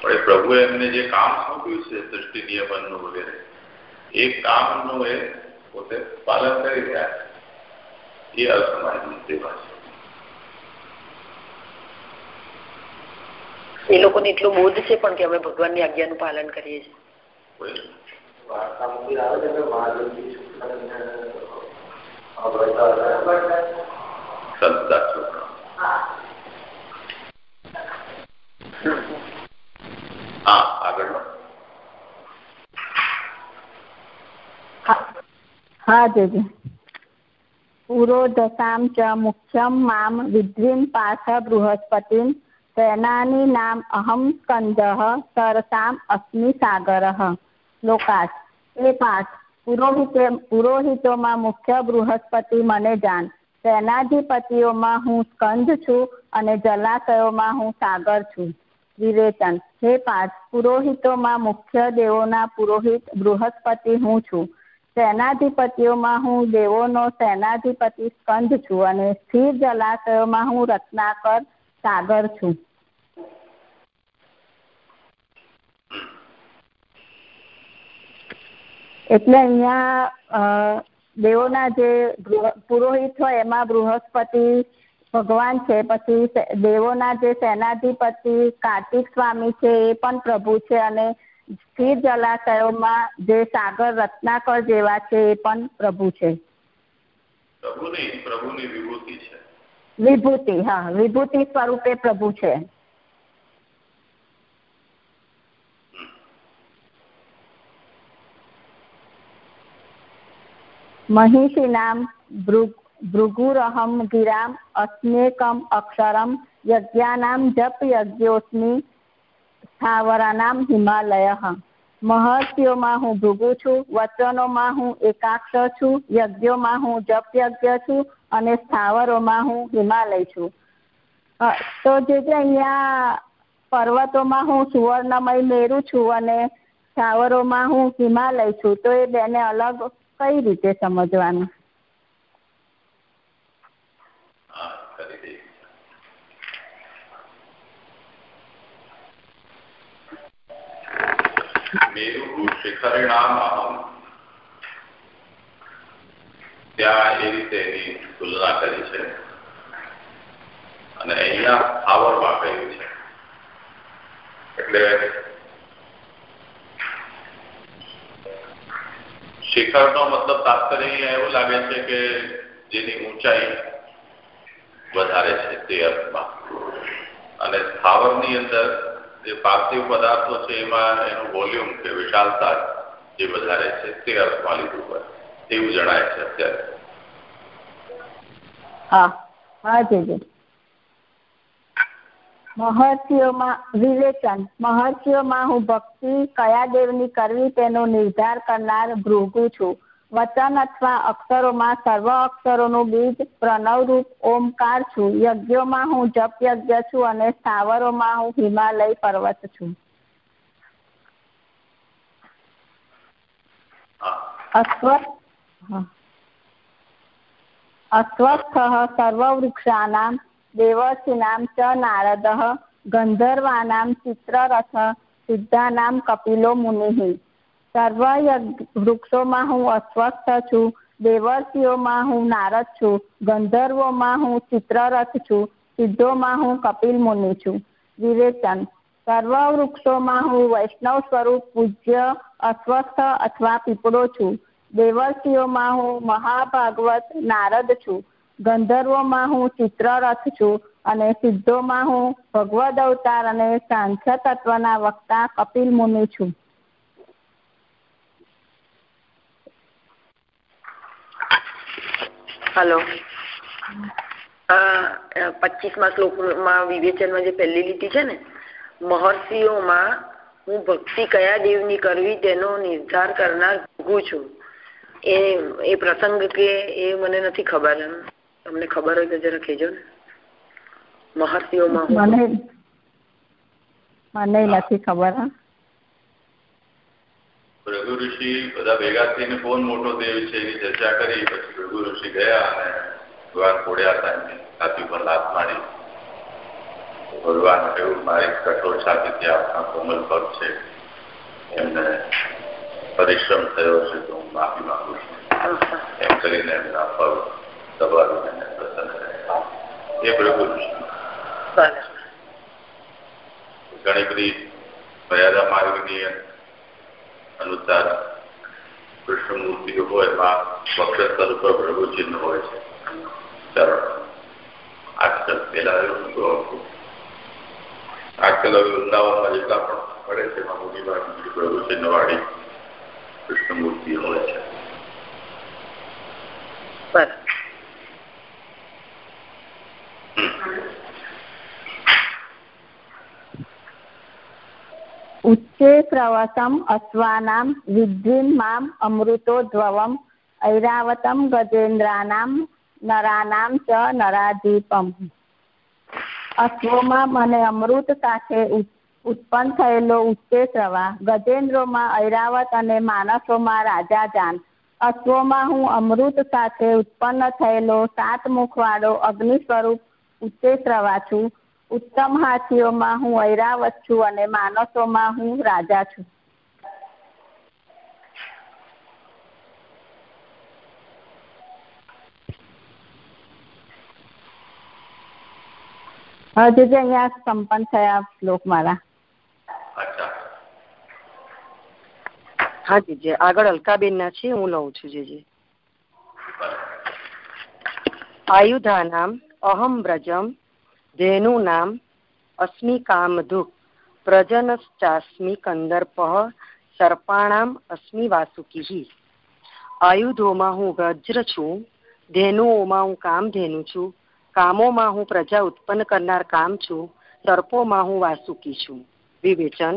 પણ એ પ્રભુએ એમને જે કામ સોંપ્યું છે, સૃષ્ટિ નિયમનનું વગેરે એ કામનું એ પોતે પાલન કરી રહ્યા છે. એ અસમાજની સેવા છે. એ લોકોને એટલો બોધ છે પણ કે અમે ભગવાનની આજ્ઞાનું પાલન કરીએ છીએ. હા. આગળ હા જોજે પુરો દશામ ચ, મુખ્યમ મામ વિદ્વિમ પાથ બૃહસ્પતિમ. સેનાની નામ અહમ સ્કંદ, સરસામ, અસ્મિ સાગર. લોકાશ એ પાઠ પુરોહિતે, પુરોહિતોમાં મુખ્ય બૃહસ્પતિ મને જાણ. સેનાધિપતિઓમાં હું સ્કંદ છું અને જલાશયોમાં હું સાગર છું. વિવેચન. હે પાઠ પુરોહિતોમાં મુખ્ય દેવોના પુરોહિત બૃહસ્પતિ હું છું. સેનાધિપતિઓમાં હું દેવોનો સેનાધિપતિ સ્કંદ છું અને સ્થિર જલાશયોમાં હું રત્નાકર સાગર છું. એટલે અહીંયા દેવોના જે પુરોહિત હોય એમાં બૃહસ્પતિ ભગવાન છે, પછી દેવોના જે સેનાધિપતિ કાર્તિક સ્વામી છે એ પણ પ્રભુ છે અને સ્થિર જલાશયોમાં જે સાગર રત્નાકર જેવા છે એ પણ પ્રભુ છે વિભૂતિ હા વિભૂતિ સ્વરૂપે પ્રભુ છે महिषीणां भृ भृगुरहं गिराम् अस्म्येकम् अक्षरं यज्ञानां जप યજ્ઞોસ્મિ સ્થાવરાનામ હિમાલય. મહર્ષિઓમાં હું ભૃગુ છું, વચનોમાં હું એકાક્ષર છું, યજ્ઞોમાં હું જપ યજ્ઞ છું અને સ્થાવરોમાં હું હિમાલય છું. તો જે છે અહીંયા પર્વતોમાં હું સુવર્ણમય મેરું છું અને સ્થાવરોમાં હું હિમાલય છું, તો એ બેને અલગ કઈ રીતે સમજવાનું? મેરુ શિખરિણામ અહમ ત્યાં એ રીતે એની તુલના કરી છે અને અહીંયા આવરમાં કહ્યું છે. એટલે શિખરનો મતલબ તાત્પર્ય એવું લાગે છે કે જેની ઊંચાઈ વધારે છે તે અને સ્થાવરની અંદર જે પાર્થિવ પદાર્થો છે એમાં એનું વોલ્યુમ કે વિશાલતા જે વધારે છે તે અર્થમાં લીધું હોય. એવું જણાય છે અત્યારે. હા હા જી જી મહર્ષિઓમાં, વિવેચન. મહર્ષિઓમાં હું ભક્તિ કયા દેવની કરવી તેનો નિર્ધાર કરનાર ભૃગુ છું. વચન અથવા અક્ષરોમાં સર્વ અક્ષરોનું બીજ પ્રણવરૂપ ઓમકાર છું. યજ્ઞોમાં હું જપ યજ્ઞ છું અને સ્થાવરોમાં હું હિમાલય પર્વત છું. અસ્વસ્થः સર્વવૃક્ષાનાं દેવર્ષીનાं ચ નારદ, ગંધર્વાનામ ચિત્રરથ, સિદ્ધાનામ કપિલો મુનિઃ. સર્વ વૃક્ષોમાં હું અસ્વસ્થ છું, દેવર્ષિઓમાં હું નારદ છું, ગંધર્વોમાં હું ચિત્રરથ છું, સિદ્ધોમાં હું કપિલ મુનિ છું. વિવેચન. સર્વ વૃક્ષોમાં હું વૈષ્ણવ સ્વરૂપ, પૂજ્ય, અસ્વસ્થ અથવા પીપળો છું. દેવર્ષીઓમાં હું મહાભાગવત નારદ છું. ગંધર્વોમાં હું ચિત્રરથ છું અને સિદ્ધોમાં હું ભગવદ અવતાર અને સાંખ્ય તત્વના વક્તા કપિલ મુનિ છું. હલો. પચીસમા શ્લોકમાં વિવેચનમાં જે પહેલી લીટી છે ને, મહર્ષિઓમાં હું ભક્તિ કયા દેવની કરવી તેનો નિર્ધાર કરનાર ભોગું છું. એ એ પ્રસંગ કે એ મને નથી ખબર. તમને ખબર હોય તો જરા કહેજો ને. મહર્ષિઓમાં મને નથી ખબર ભૃગુ ઋષિ બધા ભેગા થઈને કોણ મોટો દેવ છે એની ચર્ચા કરી પછી ભૃગુ ઋષિ ગયા અને ભગવાન ખોડ્યા હતા એમની. છાતી પર લાત મારી. ભગવાન કહ્યું મારી કઠોર છાતીથી આપણા કોમલ પગ છે. એમને પરિશ્રમ થયો છે તો હું માફી માંગુ છું. એમ કરીને એમના પગ દબાવીને પ્રસન્ન રહ્યા એ ભૃગુ ઋષિ. ઘણી બધી મર્યાદા માર્ગની અનુસાર કૃષ્ણમૂર્તિઓ હોય એમાં વક્ષસ્થળ ઉપર પ્રભુચિહ્ન હોય છે. ચરણ. આજકાલ એવું આજકાલ હવે વૃંદાવનમાં જેટલા પણ પડે છે એમાં મોટી ભાગની પ્રભુચિહ્ન વાળી કૃષ્ણ કૃષ્ણમૂર્તિ હોય છે. ઉચ્ચે પ્રવસમ અશ્વાનામ વિદ્ધિન મામ અમૃતોદ્ભવમ ઐરાવતમ ગજેન્દ્રાનામ નરાનામ અશ્વમાં મને અમૃત સાથે ઉત્પન્ન થયેલો ઉચ્ચેશ્રવા ગજેન્દ્રોમાં ઐરાવત અને માનસોમાં રાજા જાન અશ્વમાં હું અમૃત સાથે ઉત્પન્ન થયેલો સાત મુખવાળો અગ્નિ સ્વરૂપ ઉચ્ચેશ્રવા છું ઉત્તમ હાથીઓમાં હું ઐરાવત છું અને માનસોમાં હું રાજા છું. હજુ જે અહીંયા સંપન્ન થયા શ્લોક મારા. હા જીજે આગળ અલકાબેન ના છે હું લઉં છું જીજે આયુધાનામ અહમ વ્રજમ ધેનુ નામ અસ્મિ કામધુક પ્રજનશ્ચાસ્મિ કંદર્પ સર્પાણામ અસ્મિ વાસુકી આયુધોમાં હું વજ્ર છું ધેનુઓમાં હું કામધેનુ છું કામોમાં હું પ્રજા ઉત્પન્ન કરનાર કામ છું સર્પોમાં હું વાસુકી છું વિવેચન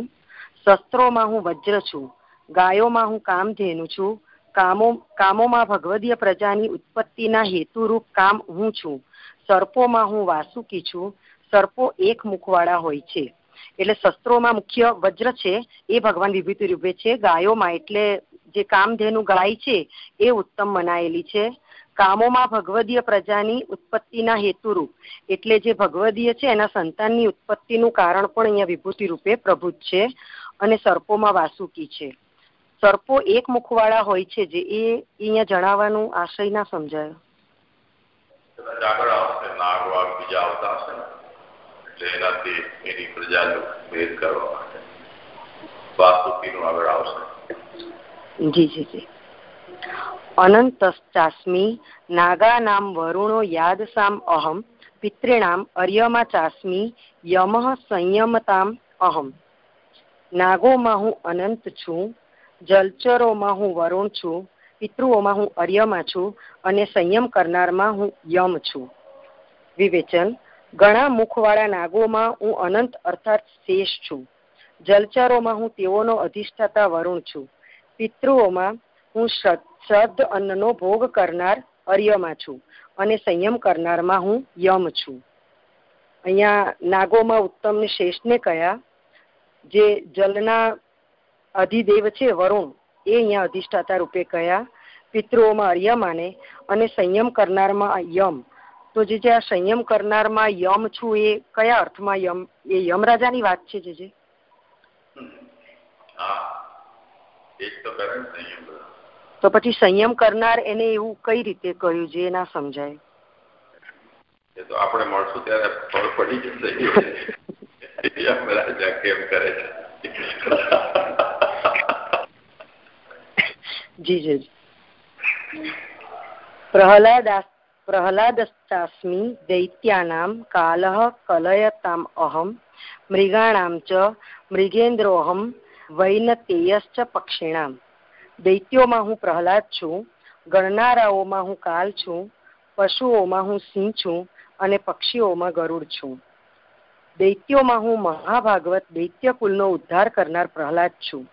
શસ્ત્રોમાં હું વજ્ર છું ગાયોમાં હું કામધેનુ છું કામો કામોમાં ભગવદીય પ્રજાની ઉત્પત્તિના હેતુરૂપ કામ હું છું સર્પોમાં હું વાસુકી છું, સર્પો એક મુખવાળા હોય છે. એટલે શસ્ત્રોમાં મુખ્ય વજ્ર છે, એ ભગવાન વિભૂતિ રૂપે છે. ગાયોમાં એટલે જે કામધેનુ ગાય છે, એ ઉત્તમ મનાયેલી છે. કામોમાં ભગવદીય પ્રજાની ઉત્પત્તિના હેતુરૂપ, એટલે જે ભગવદીય છે, એના સંતાનની ઉત્પત્તિનું કારણ પણ અહીંયા વિભૂતિ રૂપે પ્રભુ છે અને સર્પોમાં વાસુકી છે. સર્પો એક મુખવાળા હોય છે, જે એ અહીંયા જણાવવાનું આશય ના સમજાયો. આગળ આવશે નાગ વાગ બીજા આવતા હશે ને. એટલે એનાથી એની પ્રજા ભેદ કરવા માટે. વાસુકીનું આગળ આવશે. જી અનંતશ્ચાસ્મિ નાગાનામ વરુણો યાદસામ અહમ પિતૃણામ અર્યમા ચાસ્મી યમ સંયમતામ અહમ. નાગોમાં હું અનંત છું, જલચરોમાં હું વરુણ છું પિતૃઓમાં હું અર્યમાં છું અને સંયમ કરનારમાં હું યમ છું. વિવેચન. ઘણા મુખવાળા નાગોમાં હું અનંત અર્થાત શેષ છું. જલચરોમાં હું તેઓનો અધિષ્ઠાતા વરુણ છું. પિતૃઓમાં હું શ્રદ્ધ અન્નનો ભોગ કરનાર અર્યમાં છું અને સંયમ કરનારમાં હું યમ છું. અહીંયા નાગોમાં ઉત્તમ શેષને કયા? જે જલના અધિદેવ છે વરુણ. એ અહીંયા અધિષ્ઠાતા રૂપે કયા? પિતૃઓમાં અર્યમાને અને સંયમ કરનારમાં યમ. તો જે જે આ સંયમ કરનારમાં યમ છું એ કયા અર્થમાં યમ? એ યમરાજાની વાત છે જે જે. તો પછી સંયમ કરનાર એને એવું કઈ રીતે કહ્યું જે ના સમજાય? એ તો આપણે મળશું ત્યારે ફળ પડી જશે. યમરાજા કેમ કરે છે? જી જી પ્રહલાદ પ્રહલાદસ્તાસ્મિ દૈત્યાનામ કાલહ કલયતામ અહમ મૃગાણામ ચ મૃગેન્દ્રોહમ વૈનતેયશ્ચ પક્ષિણામ. દૈત્યોમાં હું પ્રહલાદ છું, ગણનારાઓમાં હું કાલ છું, પશુઓમાં હું સિંહ છું અને પક્ષીઓમાં ગરુડ છું. દૈત્યોમાં હું મહાભાગવત દૈત્ય કુલનો ઉદ્ધાર કરનાર પ્રહલાદ છું.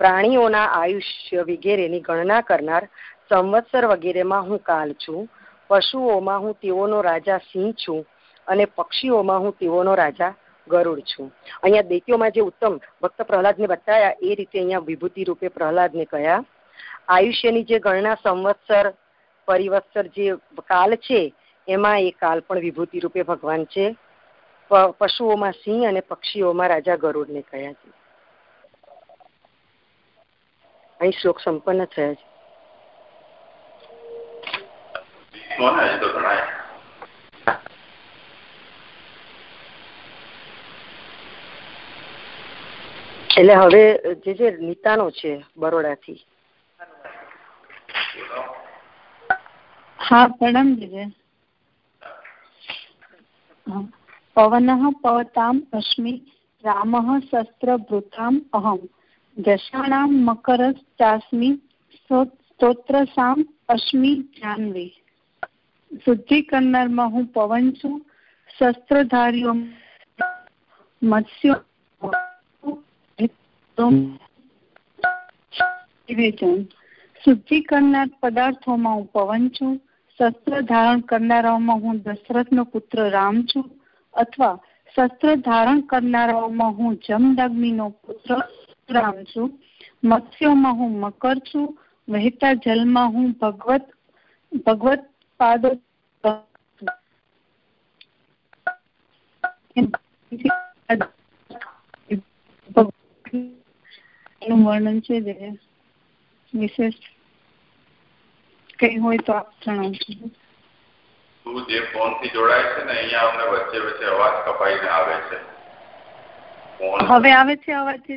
પ્રાણીઓના આયુષ્ય વગેરેની ગણના કરનાર સંવત્સર વગેરેમાં હું કાલ છું. પશુઓમાં હું તેઓનો રાજા સિંહ છું અને પક્ષીઓમાં હું તેઓનો રાજા ગરુડ છું. અહીંયા દૈત્યોમાં જે ઉત્તમ ભક્ત પ્રહલાદને બતાવ્યા એ રીતે અહીંયા વિભૂતિ રૂપે પ્રહલાદને કહ્યા આયુષ્યની જે ગણના સંવત્સર, પરિવત્સર જે કાલ છે, એમાં એ કાલ પણ વિભૂતિ રૂપે ભગવાન છે. પશુઓમાં સિંહ અને પક્ષીઓમાં રાજા ગરુડને કહ્યા છે. અહીં શ્લોક સંપન્ન થયા છે. એટલે હવે જે જે નીતાનો છે બરોડાથી. હા પ્રણામ જીજે પવન પવતામ અસ્મિ શસ્ત્ર ભૃતામ અહમ. દશાણામ મકરશ્ચાસ્મિ સ્તોત્રસામ અસ્મિ જાનવી. શુદ્ધિ કરનારમાં હું પવન છું. શસ્ત્રધારીઓ મત્સ્યો શુદ્ધિ કરનાર પદાર્થોમાં હું પવન છું. શસ્ત્ર ધારણ કરનારાઓમાં હું દશરથનો પુત્ર રામ છું. અથવા શસ્ત્ર ધારણ કરનારાઓમાં હું જમદગ્નિનો પુત્ર રામ છું. મત્સ્યોમાં હું મકર છું. વહેતા જલમાં હું ભગવત ભગવત પાદો એનું વર્ણન છે જે વિશેષ કઈ હોય તો આપ જણાવજો તું જે ફોનથી જોડાય છે ને અહીંયા અમને વચ્ચે વચ્ચે અવાજ કપાઈને આવે છે. હવે આવે છે અવાજ છે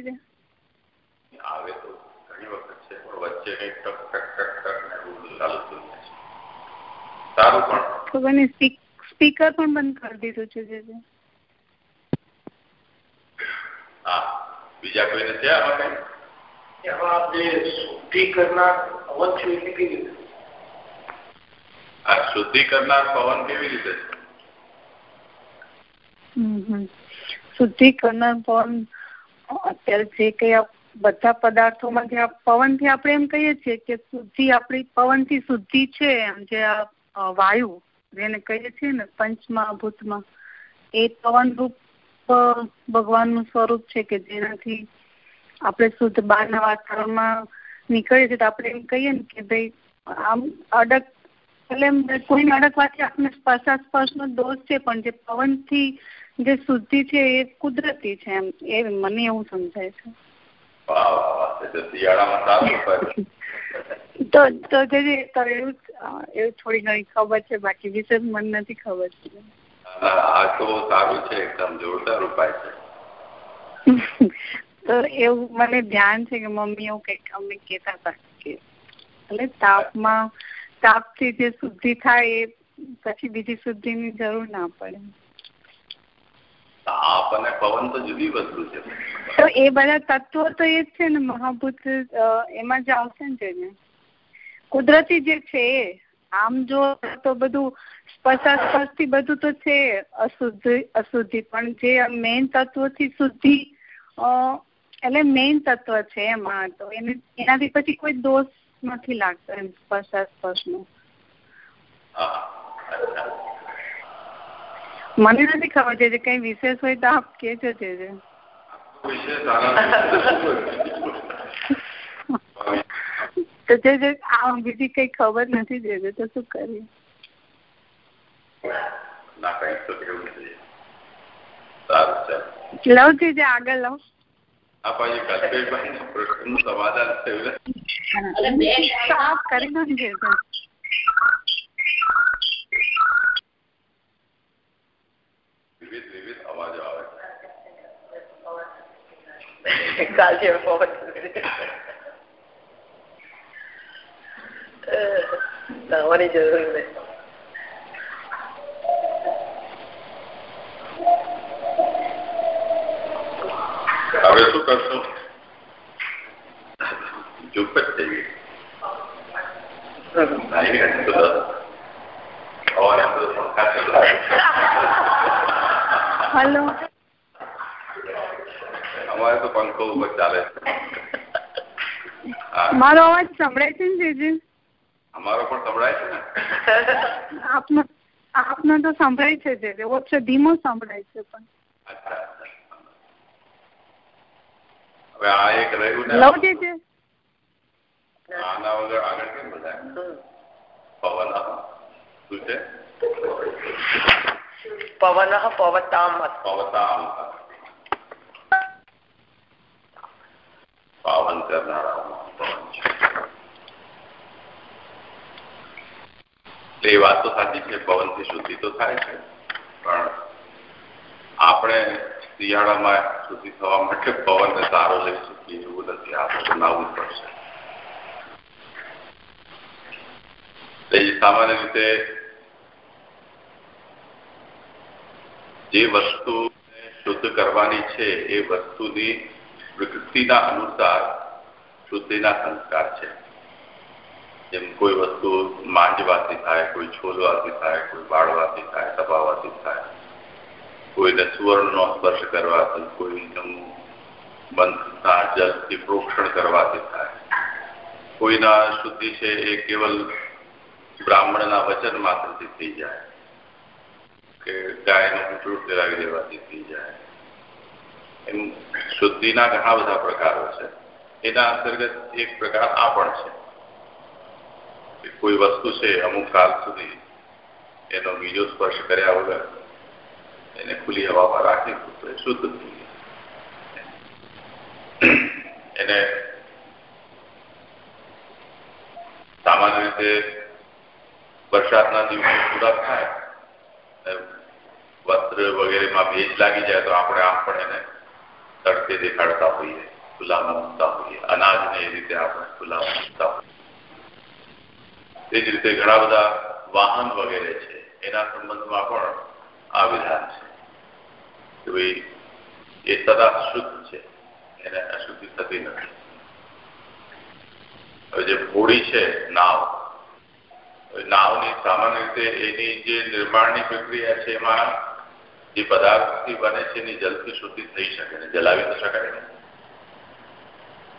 આવે તો ઘણી વખત છે પણ વચ્ચે કંઈક ટક ટક ટક ટક ને એવું ચાલુ થઈ જાય છે. સારું પણ. નહીં સ્પીકર પણ બંધ કરી દીધું છે જે હા બીજા કોઈને છે આમાં કઈ? એમાં જે શુદ્ધિ કરનાર પવન છે એટલે કેવી રીતે આ શુદ્ધિ કરનાર પવન કેવી રીતે છે? શુદ્ધિ કરનાર પવન અત્યારે જે કઈ બધા પદાર્થોમાં જે પવનથી આપણે એમ કહીએ છીએ કે શુદ્ધિ આપણી પવનથી શુદ્ધિ છે એમ જે આ વાયુ જેને કહીએ છીએ ને પંચમહાભૂતમાં, એ પવન રૂપ ભગવાનનું સ્વરૂપ છે કે જેનાથી આપણે શુદ્ધ બહારના વાતાવરણમાં નીકળીએ છીએ તો આપણે એમ કહીએ ને કે ભાઈ આમ અડક, એટલે એમ કોઈને અડકવાથી આપણે સ્પર્શાસ્પર્શનો દોષ છે, પણ જે પવનથી જે શુદ્ધિ છે એ કુદરતી છે એમ, એ મને એવું સમજાય છે. તો તો જે તો એવું એવું થોડી ઘણી ખબર છે બાકી વિશેષ મને નથી ખબર છે. આ તો સારું છે એકદમ જોરદાર ઉપાય છે તો એવું મને ધ્યાન છે કે મમ્મી એવું કંઈક અમને કેતા હતા કે એટલે તાપમાં તાપથી જે શુદ્ધિ થાય એ પછી બીજી શુદ્ધિની જરૂર ના પડે. તાપ અને પવન તો જુદી વસ્તુ છે. તો એ બધા તત્વો તો એ જ છે ને મહાભૂત એમાં જ આવશે ને જેને. કુદરતી જે છે આમ જો તો બધું સ્પર્શાસ્પર્શથી બધું તો છે અશુદ્ધિ અશુદ્ધિ. પણ જે મેઇન તત્વો થી શુદ્ધિ એટલે મેઇન તત્વ છે એમાં, તો એને, એનાથી પછી કોઈ દોષ નથી લાગતો એમ સ્પર્શાસ્પર્શ નો મને નથી ખબર છે કઈ વિશેષ હોય તો આપ કેજો છે તો જે જે આ બીજી કઈ ખબર નથી દેજો તો શું કરીએ? લવ જે આગળ લવ આ પાછી કલ્પેશભાઈ પ્રશ્નનું સમાધાન થયું કરી દો ને વિવિધ વિવિધ અવાજો આવે કાલથી નાવાની જરૂર નહીં હવે શું કરશો ચૂપ જ થઈ ગઈ હલો અમારે તો પંખો ઉપર ચાલે મારો અવાજ સંભળાય છે ને જીજી? અમારો પણ સંભળાય છે ને? આપનો આપનો તો સંભળાય છે જે ઓછો ધીમો સંભળાય છે પણ. હવે આ એક રહ્યું ને. લવ જે આના વગર આગળ કેમ બધા પવન શું છે? પવન પવતામ પવતામ પાવન કરનારા પવન છે એ વાત તો સાચી છે, પવનથી શુદ્ધિ તો થાય છે, પણ આપણે શિયાળામાં શુદ્ધિ થવા માટે પવનને સારો લઈ શકીએ સામાન્ય રીતે જે વસ્તુ શુદ્ધ કરવાની છે, એ વસ્તુની વિકૃતિના અનુસાર શુદ્ધિના સંસ્કાર છે. જેમ કોઈ વસ્તુ માંજવાથી થાય, કોઈ છોલવાથી થાય, કોઈ બાળવાથી થાય, દબાવવાથી થાય. કોઈને સુવર્ણનો સ્પર્શ કરવાથી કોઈનું બંધના જલથી પ્રોક્ષણ કરવાથી થાય. કોઈના શુદ્ધિ છે એ કેવલ બ્રાહ્મણના વચન માત્રથી થઈ જાય કે ગાયનું મૂતરું ફેરાવી દેવાથી થઈ જાય. એમ શુદ્ધિના ઘણા બધા પ્રકારો છે. એના અંતર્ગત એક પ્રકાર આ પણ છે કોઈ વસ્તુ છે અમુક કાલ સુધી એનો બીજો સ્પર્શ કર્યા વગર એને ખુલ્લી હવામાં રાખી તો એ શુદ્ધ થઈ એને સામાન્ય રીતે વરસાદના દિવસો પૂરા થાય વસ્ત્ર વગેરેમાં ભેજ લાગી જાય તો આપણે આમ એને તડકે દેખાડતા હોઈએ. ખુલ્લામાં મૂકતા હોઈએ અનાજને એ રીતે આપણે ખુલ્લામાં મૂકતા હોઈએ તે જ રીતે ઘણા બધા વાહન વગેરે છે, એના સંબંધમાં પણ આ વિધાન છે. કે ભાઈ એ સદા શુદ્ધ છે, એને અશુદ્ધિ થતી નથી. હવે જે હોડી છે, નાવ નાવની સામાન્ય રીતે એની જે નિર્માણની પ્રક્રિયા છે એમાં જે પદાર્થથી બને છે એની જલથી શુદ્ધિ થઈ શકે ને જલાવી તો શકાય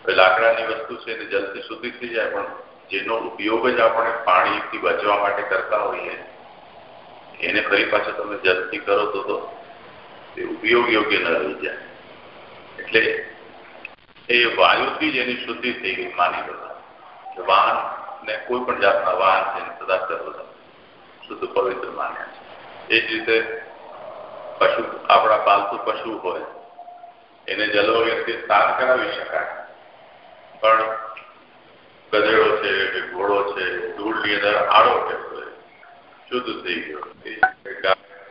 ને લાકડાની વસ્તુ છે એને જલથી શુદ્ધિ થઈ જાય, પણ જેનો ઉપયોગ જ આપણે પાણીથી બચવા માટે કરતા હોઈએ, એને ફરી પાછો તમે જલથી કરો તો એ ઉપયોગ યોગ્ય ન રહી જાય. એટલે એ વાયુથી જ એની શુદ્ધિ થઈ ગઈ, માની લો વાહન ને કોઈ પણ જાતના વાહન છે સદા સર્વદા શુદ્ધ પવિત્ર માન્યા છે. એ જ રીતે પશુ, આપણા પાલતુ પશુ હોય, એને જલ વગેરેથી સ્નાન કરાવી શકાય. પણ ગધેડો છે કે ઘોડો છે ધૂળની અંદર આડો કહેતો શુદ્ધ થઈ ગયો.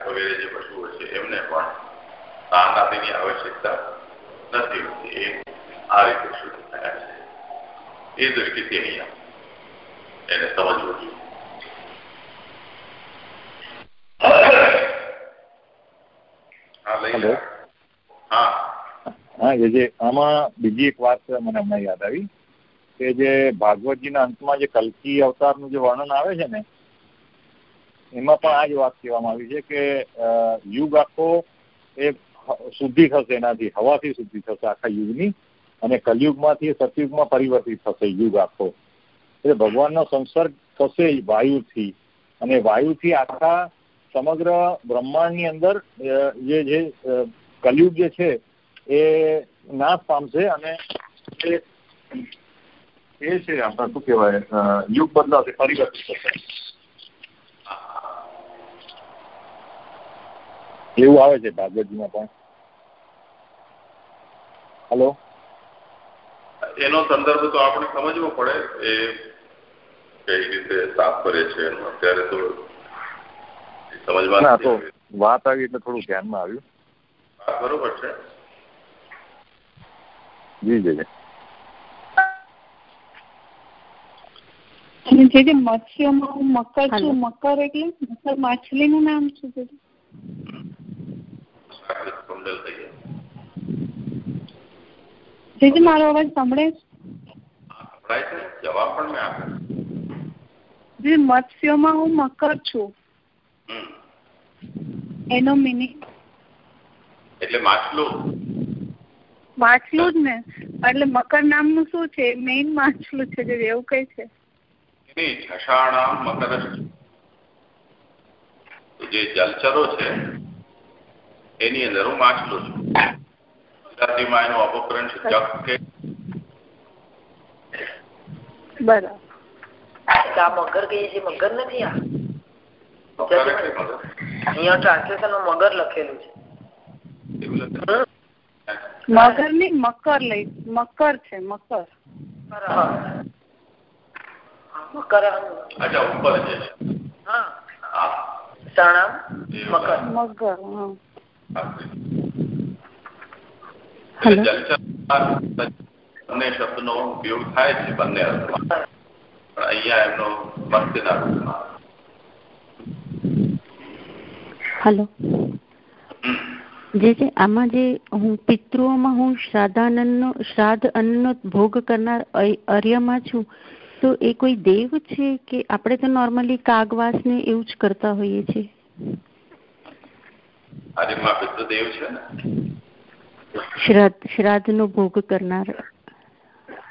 વગેરે જે પશુઓ છે એમને પણ આપીની આવશ્યકતા નથી હોતી. એ આ રીતે શુદ્ધ થયા છે. એ દ્રષ્ટિથી અહીંયા એને સમજવું જોઈએ. હેલો. હા. એ જે આમાં બીજી એક વાત મને હમણાં યાદ આવી કે જે ભાગવતજીના અંતમાં જે કલ્કી અવતારનું જે વર્ણન આવે છે ને, એમાં પણ આ જ વાત કહેવામાં આવી છે કે યુગ આખો એ શુદ્ધિ થશે એનાથી, હવાથી શુદ્ધિ થશે આખા યુગની અને કલયુગમાંથી સતયુગમાં પરિવર્તિત થશે યુગ આખો. એટલે ભગવાનનો સંસર્ગ થશે વાયુથી અને વાયુથી આખા સમગ્ર બ્રહ્માંડની અંદર જે જે કલયુગ જે છે એ નાશ પામશે અને એ છે આપણે શું કહેવાય યુગ બદલાશે પરિવર્તિત થશે. એવું આવે છે ભાગવતજીમાં પણ. હલો? એનો સંદર્ભ તો આપણે સમજવો પડે એ કઈ રીતે સાફ કરે છે અત્યારે તો સમજવા તો વાત આવી એટલે થોડું ધ્યાનમાં આવ્યું. બરોબર છે. જી જી અને જે જે મત્સ્યોમાં હું મકર છું મકર એટલે મકર માછલીનું નામ છે જે જે મારો અવાજ સંભળે છે જવાબ પણ મેં આપ્યો જે મત્સ્યોમાં હું મકર છું એનો મિનિંગ એટલે માછલું. માછલું જ ને. એટલે મકર નામનું શું છે? મેઇન માછલું છે જે એવું કઈ છે? જે જલચરો છે એની અંદર હું માછલું છું. ગુજરાતીમાં એનું અપકરણ છે ચક કે બરાબર. આ મગર કહીએ છીએ મગર નથી આ? અહીંયા ટ્રાન્સલેશન મગર લખેલું છે. મગરની મકર લઈ મકર છે મકર. મકર. અચ્છા ઉપર છે. હા. હા. મકર. મગર ઉપયોગ થાય છે બંને અર્થમાં. પણ અહીંયા એમનો રૂપમાં હલો? જે છે આમાં જે હું પિતૃઓમાં હું શ્રાદ્ધાનંદનો શ્રાદ્ધ અન્નનો ભોગ કરનાર અર્યમાં છું તો એ કોઈ દેવ છે કે આપણે તો નોર્મલી કાગવાસ ને એવું જ કરતા હોઈએ છીએ? આર્યમાં પિતૃદેવ છે શ્રાદ્ધ શ્રાદ્ધ નો ભોગ કરનાર.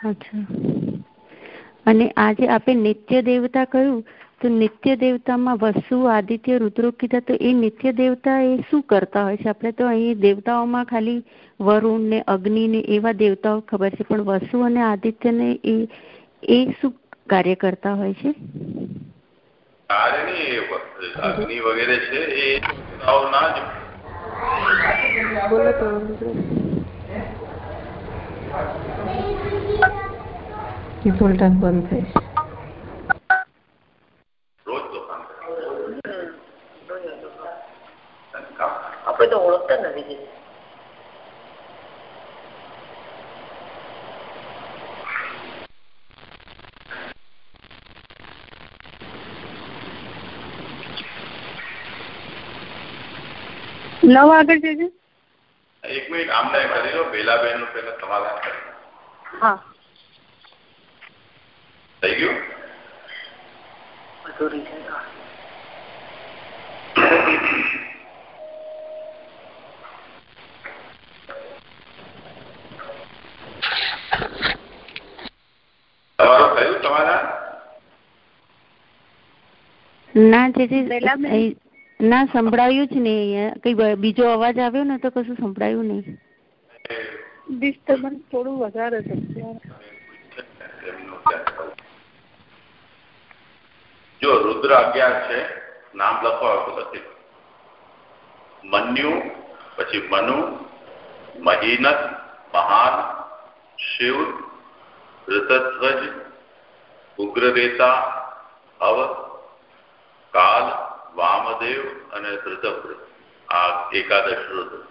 અચ્છા. અને આજે આપણે નિત્ય દેવતા કહ્યું તો નિત્ય દેવતામાં વસુ આદિત્ય રુદ્રો કીધા તો એ નિત્ય દેવતા એ શું કરતા હોય છે? આપણે તો અહીં દેવતાઓમાં ખાલી વરુણ ને અગ્નિ ને એવા દેવતાઓ ખબર છે પણ વસુ અને આદિત્ય ને એ એ શું કાર્ય કરતા હોય છે? અગ્નિ વગેરે છે એ દેવતાઓના જ. બોલો બંધ થાય રોજ દુકાન આપણે તો ઓળખતા જ નથી લવ આગળ જજે એક મિનિટ આમને કરી લો બેલાબેનનું પેલા સમાધાન કરી હા. થઈ ગયું? અધૂરી છે તમારું થયું ના જે ના સંભળાયું જ નહીં કઈ બીજો અવાજ આવ્યો ને તો કશું સંભળાયું નહીં. ડિસ્ટર્બન્સ થોડું વધારે છે. જો રુદ્ર અગિયાર છે નામ લખો આવતું નથી મન્યુ પછી મનુ મહીનત મહાન શિવ ઋતધ્વજ ઉગ્રરેતા અવ કાલ વામદેવ અને ધૃતવ્ર આ એકાદશ રુદ્ર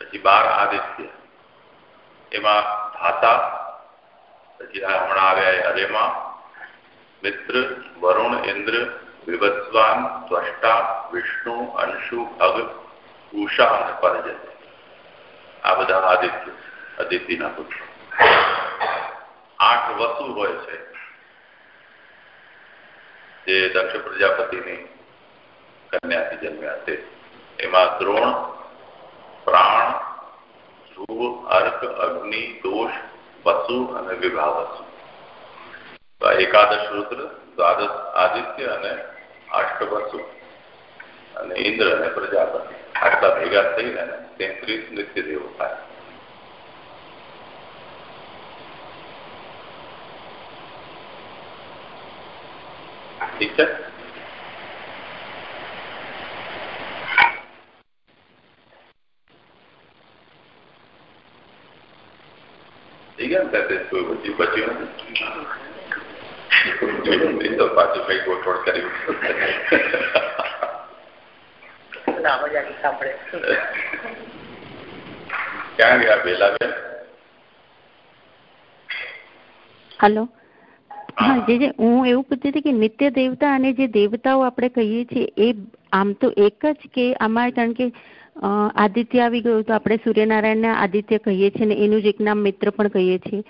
પછી બાર આદિત્ય. એમાં ધાતા, પછી હમણાં આવ્યા અરેમાં મિત્ર, વરુણ, ઇન્દ્ર વિવત્સવાન ત્વષ્ટા, વિષ્ણુ, અંશુ અગ ઉષા અને પરજત આ બધા આદિત્ય, અદિતિના પુત્રો. આઠ વસુ હોય છે. જે દક્ષ પ્રજાપતિની કન્યાથી જન્મ્યા તે એમાં દ્રોણ, પ્રાણ, ધ્રુવ, અર્ક, અગ્નિ, દોષ, વસુ અને વિભાવ વસુ. એકાદશ રુદ્ર, દ્વાદશ આદિત્ય અને અષ્ટ વસુ અને ઇન્દ્ર અને પ્રજાપતિ આટલા ભેગા થઈને તેત્રીસ નિત્ય દેવો થાય. ઠીક છે? ને તે કોઈ બચી બચ્યું નથી? તો પાછું કઈ ગોઠવણ કરી ક્યાં ગયા બેલાબેન? હલો. હા જે જે હું એવું પૂછતી હતી કે નિત્ય દેવતા અને જે દેવતાઓ આપણે કહીએ છીએ એ આમ તો એક જ કે આમાં કારણ કે આદિત્ય આવી ગયું તો આપણે સૂર્યનારાયણને આદિત્ય કહીએ છીએ ને એનું જ એક નામ મિત્ર પણ કહીએ છીએ.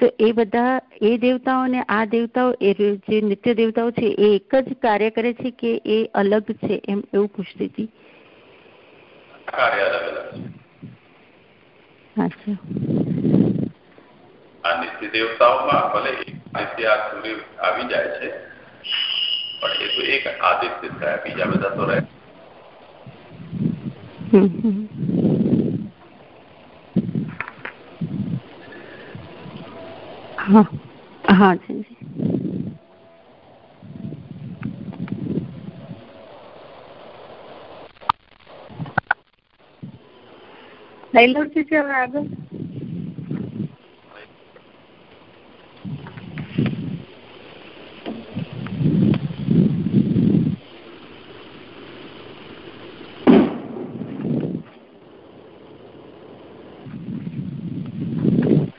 તો એ બધા એ દેવતાઓ અને આ દેવતાઓ એ જે નિત્ય દેવતાઓ છે એ એક જ કાર્ય કરે છે કે એ અલગ છે એમ એવું પૂછતી હતી. અચ્છા. આ નિત્ય દેવતાઓમાં ભલે નિત્ય આ સૂર્ય આવી જાય છે, પણ એ તો એક આદિત્ય થાય બીજા બધા તો રહે હા હા, જી લઈ લો છે હવે આગળ?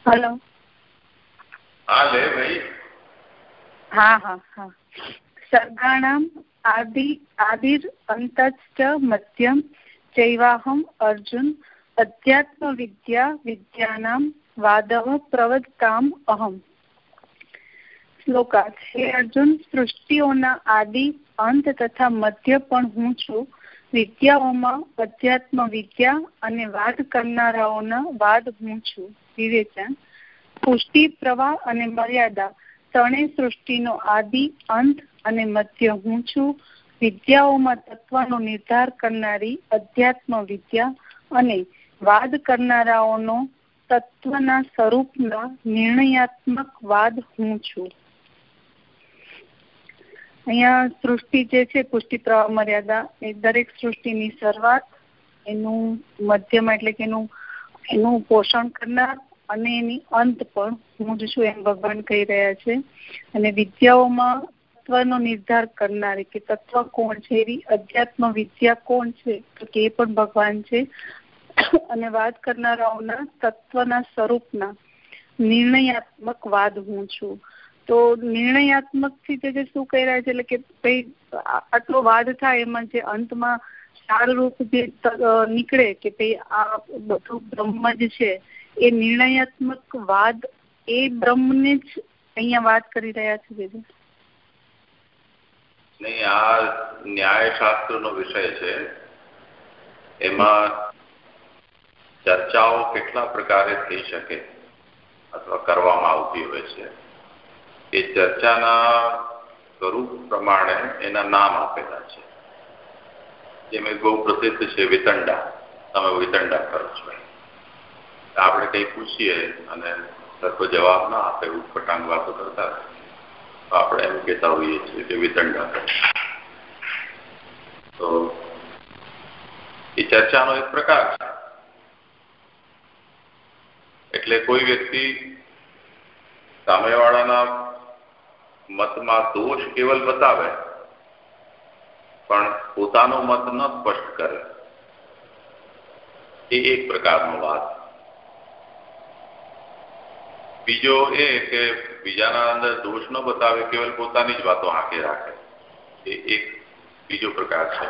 હલો. હા લે ભાઈ. હા હા હા. સર્ગાણામ આદિ આદિર અંતશ્ચ મધ્યમ ચૈવાહમ અર્જુન અધ્યાત્મ વિદ્યા વિદ્યાનામ વાદવ પ્રવદતામ અહમ. શ્લોકાર્થ હે અર્જુન સૃષ્ટિઓના આદિ અંત તથા મધ્ય પણ હું છું. વિદ્યાઓમાં અધ્યાત્મ વિદ્યા અને વાદ કરનારાઓના વાદ હું છું. વિવેચન પુષ્ટિ, પ્રવાહ અને મર્યાદા ત્રણેય સૃષ્ટિનો આદિ, અંત અને મધ્ય. હું છું વિદ્યાઓમાં તત્વનો નિર્ધાર કરનારી અધ્યાત્મ વિદ્યા અને વાદ કરનારાઓનો તત્વના સ્વરૂપના નિર્ણયાત્મક વાદ હું છું. અહીંયા સૃષ્ટિ જે છે, પુષ્ટિ, પ્રવાહ, મર્યાદા, એ દરેક સૃષ્ટિની શરૂઆત એનું મધ્યમાં એટલે કે એનું એનું પોષણ કરનાર અને એની અંત પણ હું જ છું એમ ભગવાન કહી રહ્યા છે. અને વિદ્યાઓમાં તત્વનો નિર્ધાર કરનારી કે તત્વ કોણ છે, એવી અધ્યાત્મ વિદ્યા કોણ છે, તો કે એ પણ ભગવાન છે. અને વાત કરનારાઓના તત્વના સ્વરૂપના નિર્ણયાત્મક વાદ હું છું. તો નિર્ણયાત્મકથી જે શું કહી રહ્યા છે, એટલે કે ભાઈ આટલો વાદ થાય એમાં જે અંતમાં સારરૂપ જે નીકળે કે ભાઈ આ બધું બ્રહ્મ જ છે એ નિર્ણયાત્મક વાદ એ બ્રહ્મને જ અહીંયા વાત કરી રહ્યા છે દીદી નહીં, આ ન્યાયશાસ્ત્ર નો વિષય છે. એમાં ચર્ચાઓ કેટલા પ્રકારે થઈ શકે અથવા કરવામાં આવતી હોય છે. એ ચર્ચાના સ્વરૂપ પ્રમાણે એના નામ આપેલા છે. જેમ બહુ પ્રસિદ્ધ છે, વિતંડા. તમે વિતંડા કરો છો. આપણે કંઈ પૂછીએ અને સરખો જવાબ ના આપે ઉટપટાંગ વાતો કરતા તો આપણે એમ કહેતા હોઈએ છીએ કે વિતંડા તો એ ચર્ચાનો એક પ્રકાર છે. એટલે કોઈ વ્યક્તિ સામેવાળાના મતમાં દોષ કેવલ બતાવે, પણ પોતાનો મત ન સ્પષ્ટ કરે. એ એક પ્રકારનો વાત બીજો એ કે બીજાના અંદર દોષ ન બતાવે, કેવલ પોતાની જ વાતો આંખે રાખે. એ એક બીજો પ્રકાર છે.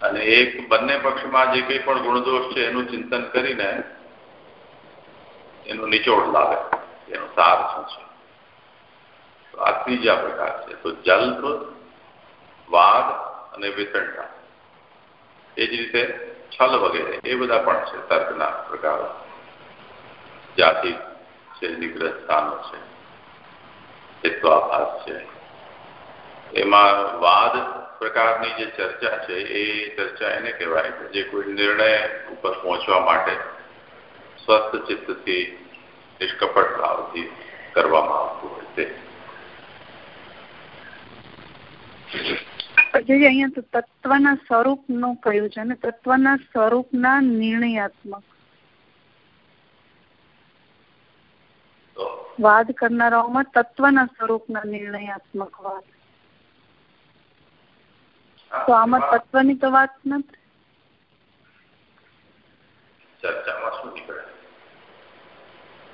અને એક બંને પક્ષમાં જે કંઈ પણ ગુણદોષ છે, એનું ચિંતન કરીને એનો નિચોડ લાવે. એનો સાર શું છે? આ ત્રીજા પ્રકાર છે. તો જલ્પ, વાદ અને વિતંડા એ જ રીતે છલ વગેરે, એ બધા પણ છે તર્કના પ્રકારો. જાતિ છે, નિગ્રહ સ્થાનો છે, હેત્વાભાસ છે. એમાં વાદ પ્રકારની જે ચર્ચા છે, એ ચર્ચા એને કહેવાય છે, જે કોઈ નિર્ણય ઉપર પહોંચવા માટે સ્વસ્થ ચિત્તથી નિષ્કપટ ભાવથી કરવામાં આવતું હોય છે. અહીંયા તો તત્વના સ્વરૂપનું કહ્યું છે, અને તત્વના સ્વરૂપના નિર્ણયાત્મક વાદ કરનારાઓમાં તત્વના સ્વરૂપના નિર્ણયાત્મક વાદ તો આમાં તત્વની તો વાત નથી ચર્ચામાં શું નીકળે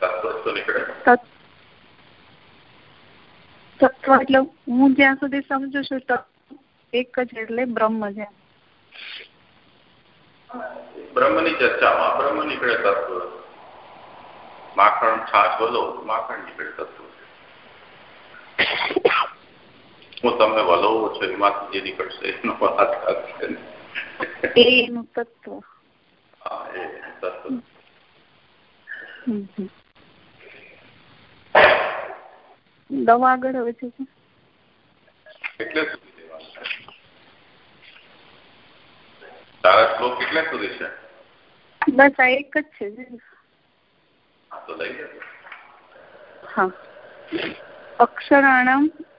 તત્વ નીકળે તત્વ એટલે હું જ્યાં સુધી સમજુ છું એક જ એટલે બ્રહ્મ છે બ્રહ્મની ચર્ચામાં બ્રહ્મ નીકળે તત્વ માખણ છાશ બોલો માખણ નીકળે તત્વ હું તમને વલોવો છો એમાંથી જે નીકળશે એનો વાત એનું તત્વ. હા એ તત્વ. દવા આગળ હવે છે એટલે તારા શ્લોક કેટલા સુધી છે? બસ આ એક જ છે. તો લઈ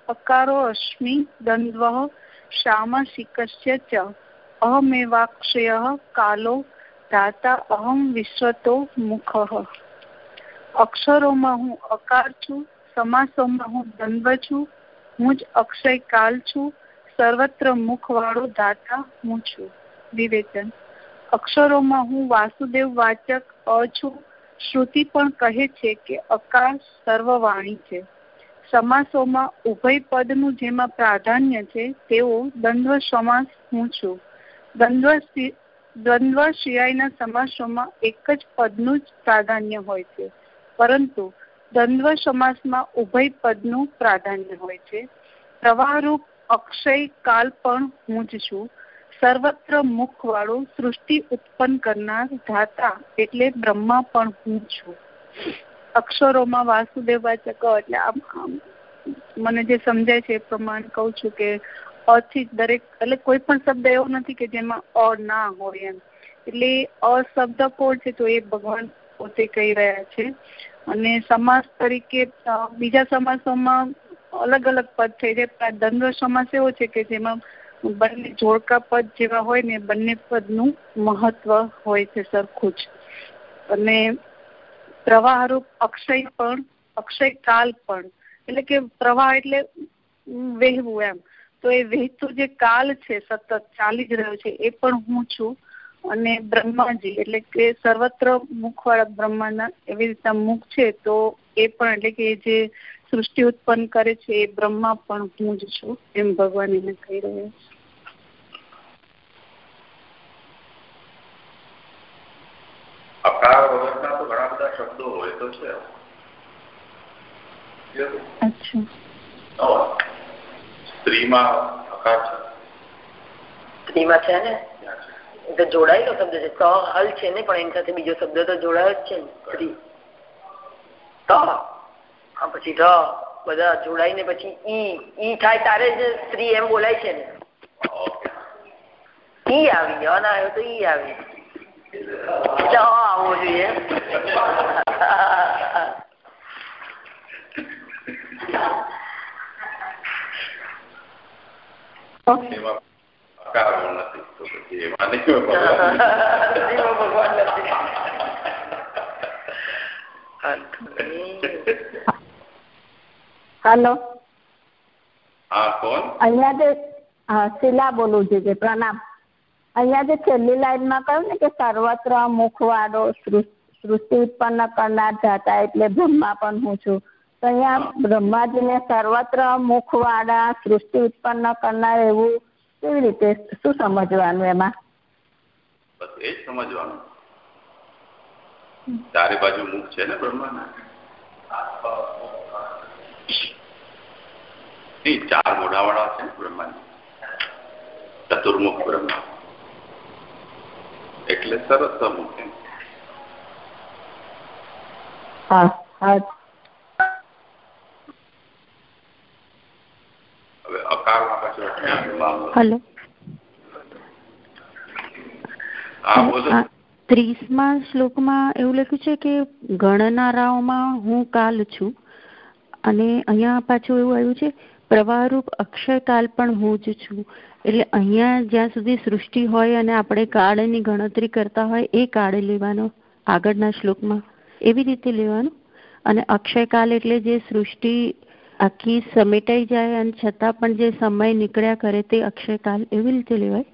અકારો અશ્મિ દ્વંદ્વ શામસિકસ્ય ચ કાલો ધાતા અહમ વિશ્વતો મુખ અક્ષરોમાં હું અકાર છું સમાસોમાં હું દ્વંદ્વ છું હું જ અક્ષય કાલ છું સર્વત્ર મુખ વાળો દાતા હું છું વિવેચન અક્ષરોમાં હું વાસુદેવ વાચક અ છું શ્રુતિ પણ કહે છે કે અકાશ સર્વવાણી છે. સમાસોમાં ઉભય પદનું જેમાં પ્રાધાન્ય છે તેવો દ્વંદ્વ સમાસ હું છું. દ્વંદ્વ દ્વંદ્વ સિવાયના સમાસોમાં એક જ પદનું જ પ્રાધાન્ય હોય છે. પરંતુ દ્વંદ્વ સમાસમાં ઉભય પદનું પ્રાધાન્ય હોય છે. પ્રવાહરૂપ અક્ષય કાલ પણ હું જ છું. સર્વત્ર મુખ વાળું સૃષ્ટિ ઉત્પન્ન કરનાર ધાતા એટલે બ્રહ્મા પણ હું છું. અક્ષરોમાં વાસુદેવ વાચક એટલે આમ મને જે સમજાય છે એ પ્રમાણે કહું છું કે અથી દરેક, એટલે કોઈ પણ શબ્દ એવો નથી કે જેમાં અ ના હોય એમ. એટલે અશબ્દ કોણ છે તો એ ભગવાન પોતે કહી રહ્યા છે. અને સમાસ તરીકે બીજા સમાસોમાં અલગ અલગ પદ થઈ જાય દ્વંદ્વ સમાસ એવો છે કે જેમાં બંને જોડકા પદ જેવા હોય ને બંને પદનું મહત્વ હોય છે સરખું જ. અને પ્રવાહરૂપ અક્ષય પણ, અક્ષય કાલ પણ. એટલે કે પ્રવાહ એટલે વહેવું એમ. તો એ વહેતું જે કાલ છે સતત ચાલી જ રહ્યો છે એ પણ હું છું અને બ્રહ્માજી, એટલે કે સર્વત્ર મુખવાળા બ્રહ્માના એવી રીતના મુખ છે તો એ પણ, એટલે કે જે સૃષ્ટિ ઉત્પન્ન કરે છે એ બ્રહ્મા પણ હું જ છું એમ ભગવાન એને કહી રહ્યા છે. અકાર વગરના તો ઘણા બધા શબ્દો હોય તો છે. સ્ત્રીમાં અકાર છે. સ્ત્રીમાં છે ને? જોડાયેલો શબ્દ છે. ત હલ છે ને પણ એની સાથે બીજો શબ્દ તો જોડાયો જ છે ને સ્ત્રી. ત હા પછી બધા જોડાઈને પછી ઈ ઈ થાય તારે જ સ્ત્રી એમ બોલાય છે ને. ઈ આવી અન આવ્યો તો ઈ આવી એટલે આવવો જોઈએ હેલો. હા કોણ? અહીંયા શિલા બોલું છું કે પ્રણામ. અહીંયા જે છેલ્લી લાઈનમાં કહ્યું ને કે સર્વત્ર મુખવાળો સૃષ્ટિ ઉત્પન્ન કરનાર જાતા એટલે બ્રહ્મા પણ હું છું. તો અહીંયા બ્રહ્માજીને સર્વત્ર મુખવાળા સૃષ્ટિ ઉત્પન્ન કરનાર એવું કેવી રીતે શું સમજવાનું એમાં? એ જ સમજવાનું. ચારે બાજુ મુખ છે ને બ્રહ્માના? ચાર મોઢાવાળા છે બ્રહ્માજી. ચતુર્મુખ બ્રહ્મા. એટલે સરસ મુખ એમ. હા હા. હવે અકારમાં પછી હલો. હા બોલો. ત્રીસમા શ્લોકમાં એવું લખ્યું છે કે ગણનારાઓમાં હું કાલ છું. અને અહીંયા પાછું એવું આવ્યું છે પ્રવાહરૂપ અક્ષરકાલ પણ હું જ છું. એટલે અહીંયા જ્યાં સુધી સૃષ્ટિ હોય અને આપણે કાળની ગણતરી કરતા હોય એ કાળ લેવાનો આગળના શ્લોકમાં. એવી રીતે લેવાનું. અને અક્ષયકાલ એટલે જે સૃષ્ટિ આખી સમેટાઈ જાય અને છતાં પણ જે સમય નીકળ્યા કરે તે અક્ષયકાલ એવી રીતે લેવાય.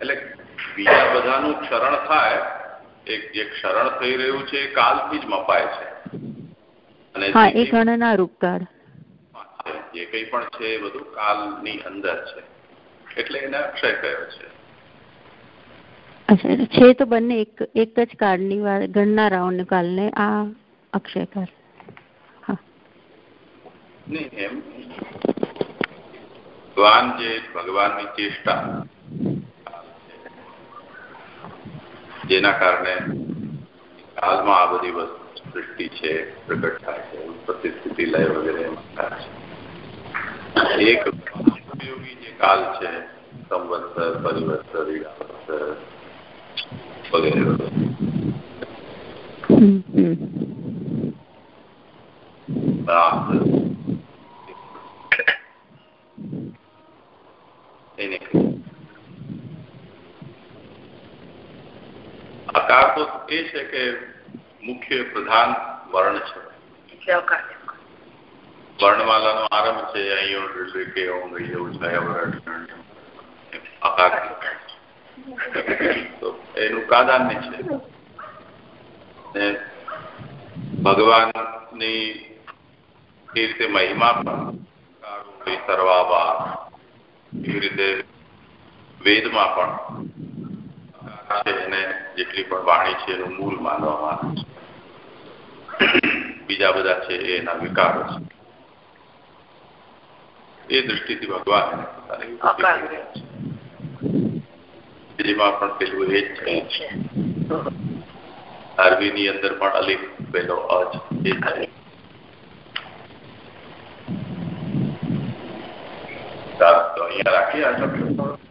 એટલે બીજા બધાનું ક્ષરણ થાય એક જે ક્ષરણ થઈ રહ્યું છે એ કાલથી જ મપાય છે. હા એ ગણના રૂપકાળ. જે કંઈ પણ છે એ બધું કાલની અંદર છે. એટલે એને અક્ષય કયો છે. છે તો બંને એક એક જ કાળની વાત ગણનારાઓને કાલને આ અક્ષય કાળ. નહીં એમ ભગવાન જે ભગવાનની ચેષ્ટા જેના કારણે કાલમાં આ બધી વસ્તુ સૃષ્ટિ છે પ્રગટ થાય છે પ્રતિસ્થિતિ સ્થિતિ લય વગેરે થાય છે. એક ઉપયોગી જે કાલ છે સંવત્સર પરિવર્તર ઈડાવત્સર વગેરે આકાર તો એ છે કે મુખ્ય પ્રધાન વર્ણ છે. એટલે અકાર વર્ણમાલાનો આરંભ છે અહીંયા એટલે કે ઓમ એવું છાયાવરણ આકાર તો એનું પ્રાધાન્ય છે. ને ભગવાનની એ રીતે મહિમા એવી રીતે વેદમાં પણ છે એને જેટલી પણ વાણી છે એનું મૂળ માનવામાં છે. બીજા બધા છે એના વિકારો છે. એ દ્રષ્ટિથી ભગવાન જેમાં પણ પેલું એ જ છે. અરબીની અંદર પણ અલિફ પેલો અજ એ છે. તો અહીંયા રાખીએ આટલા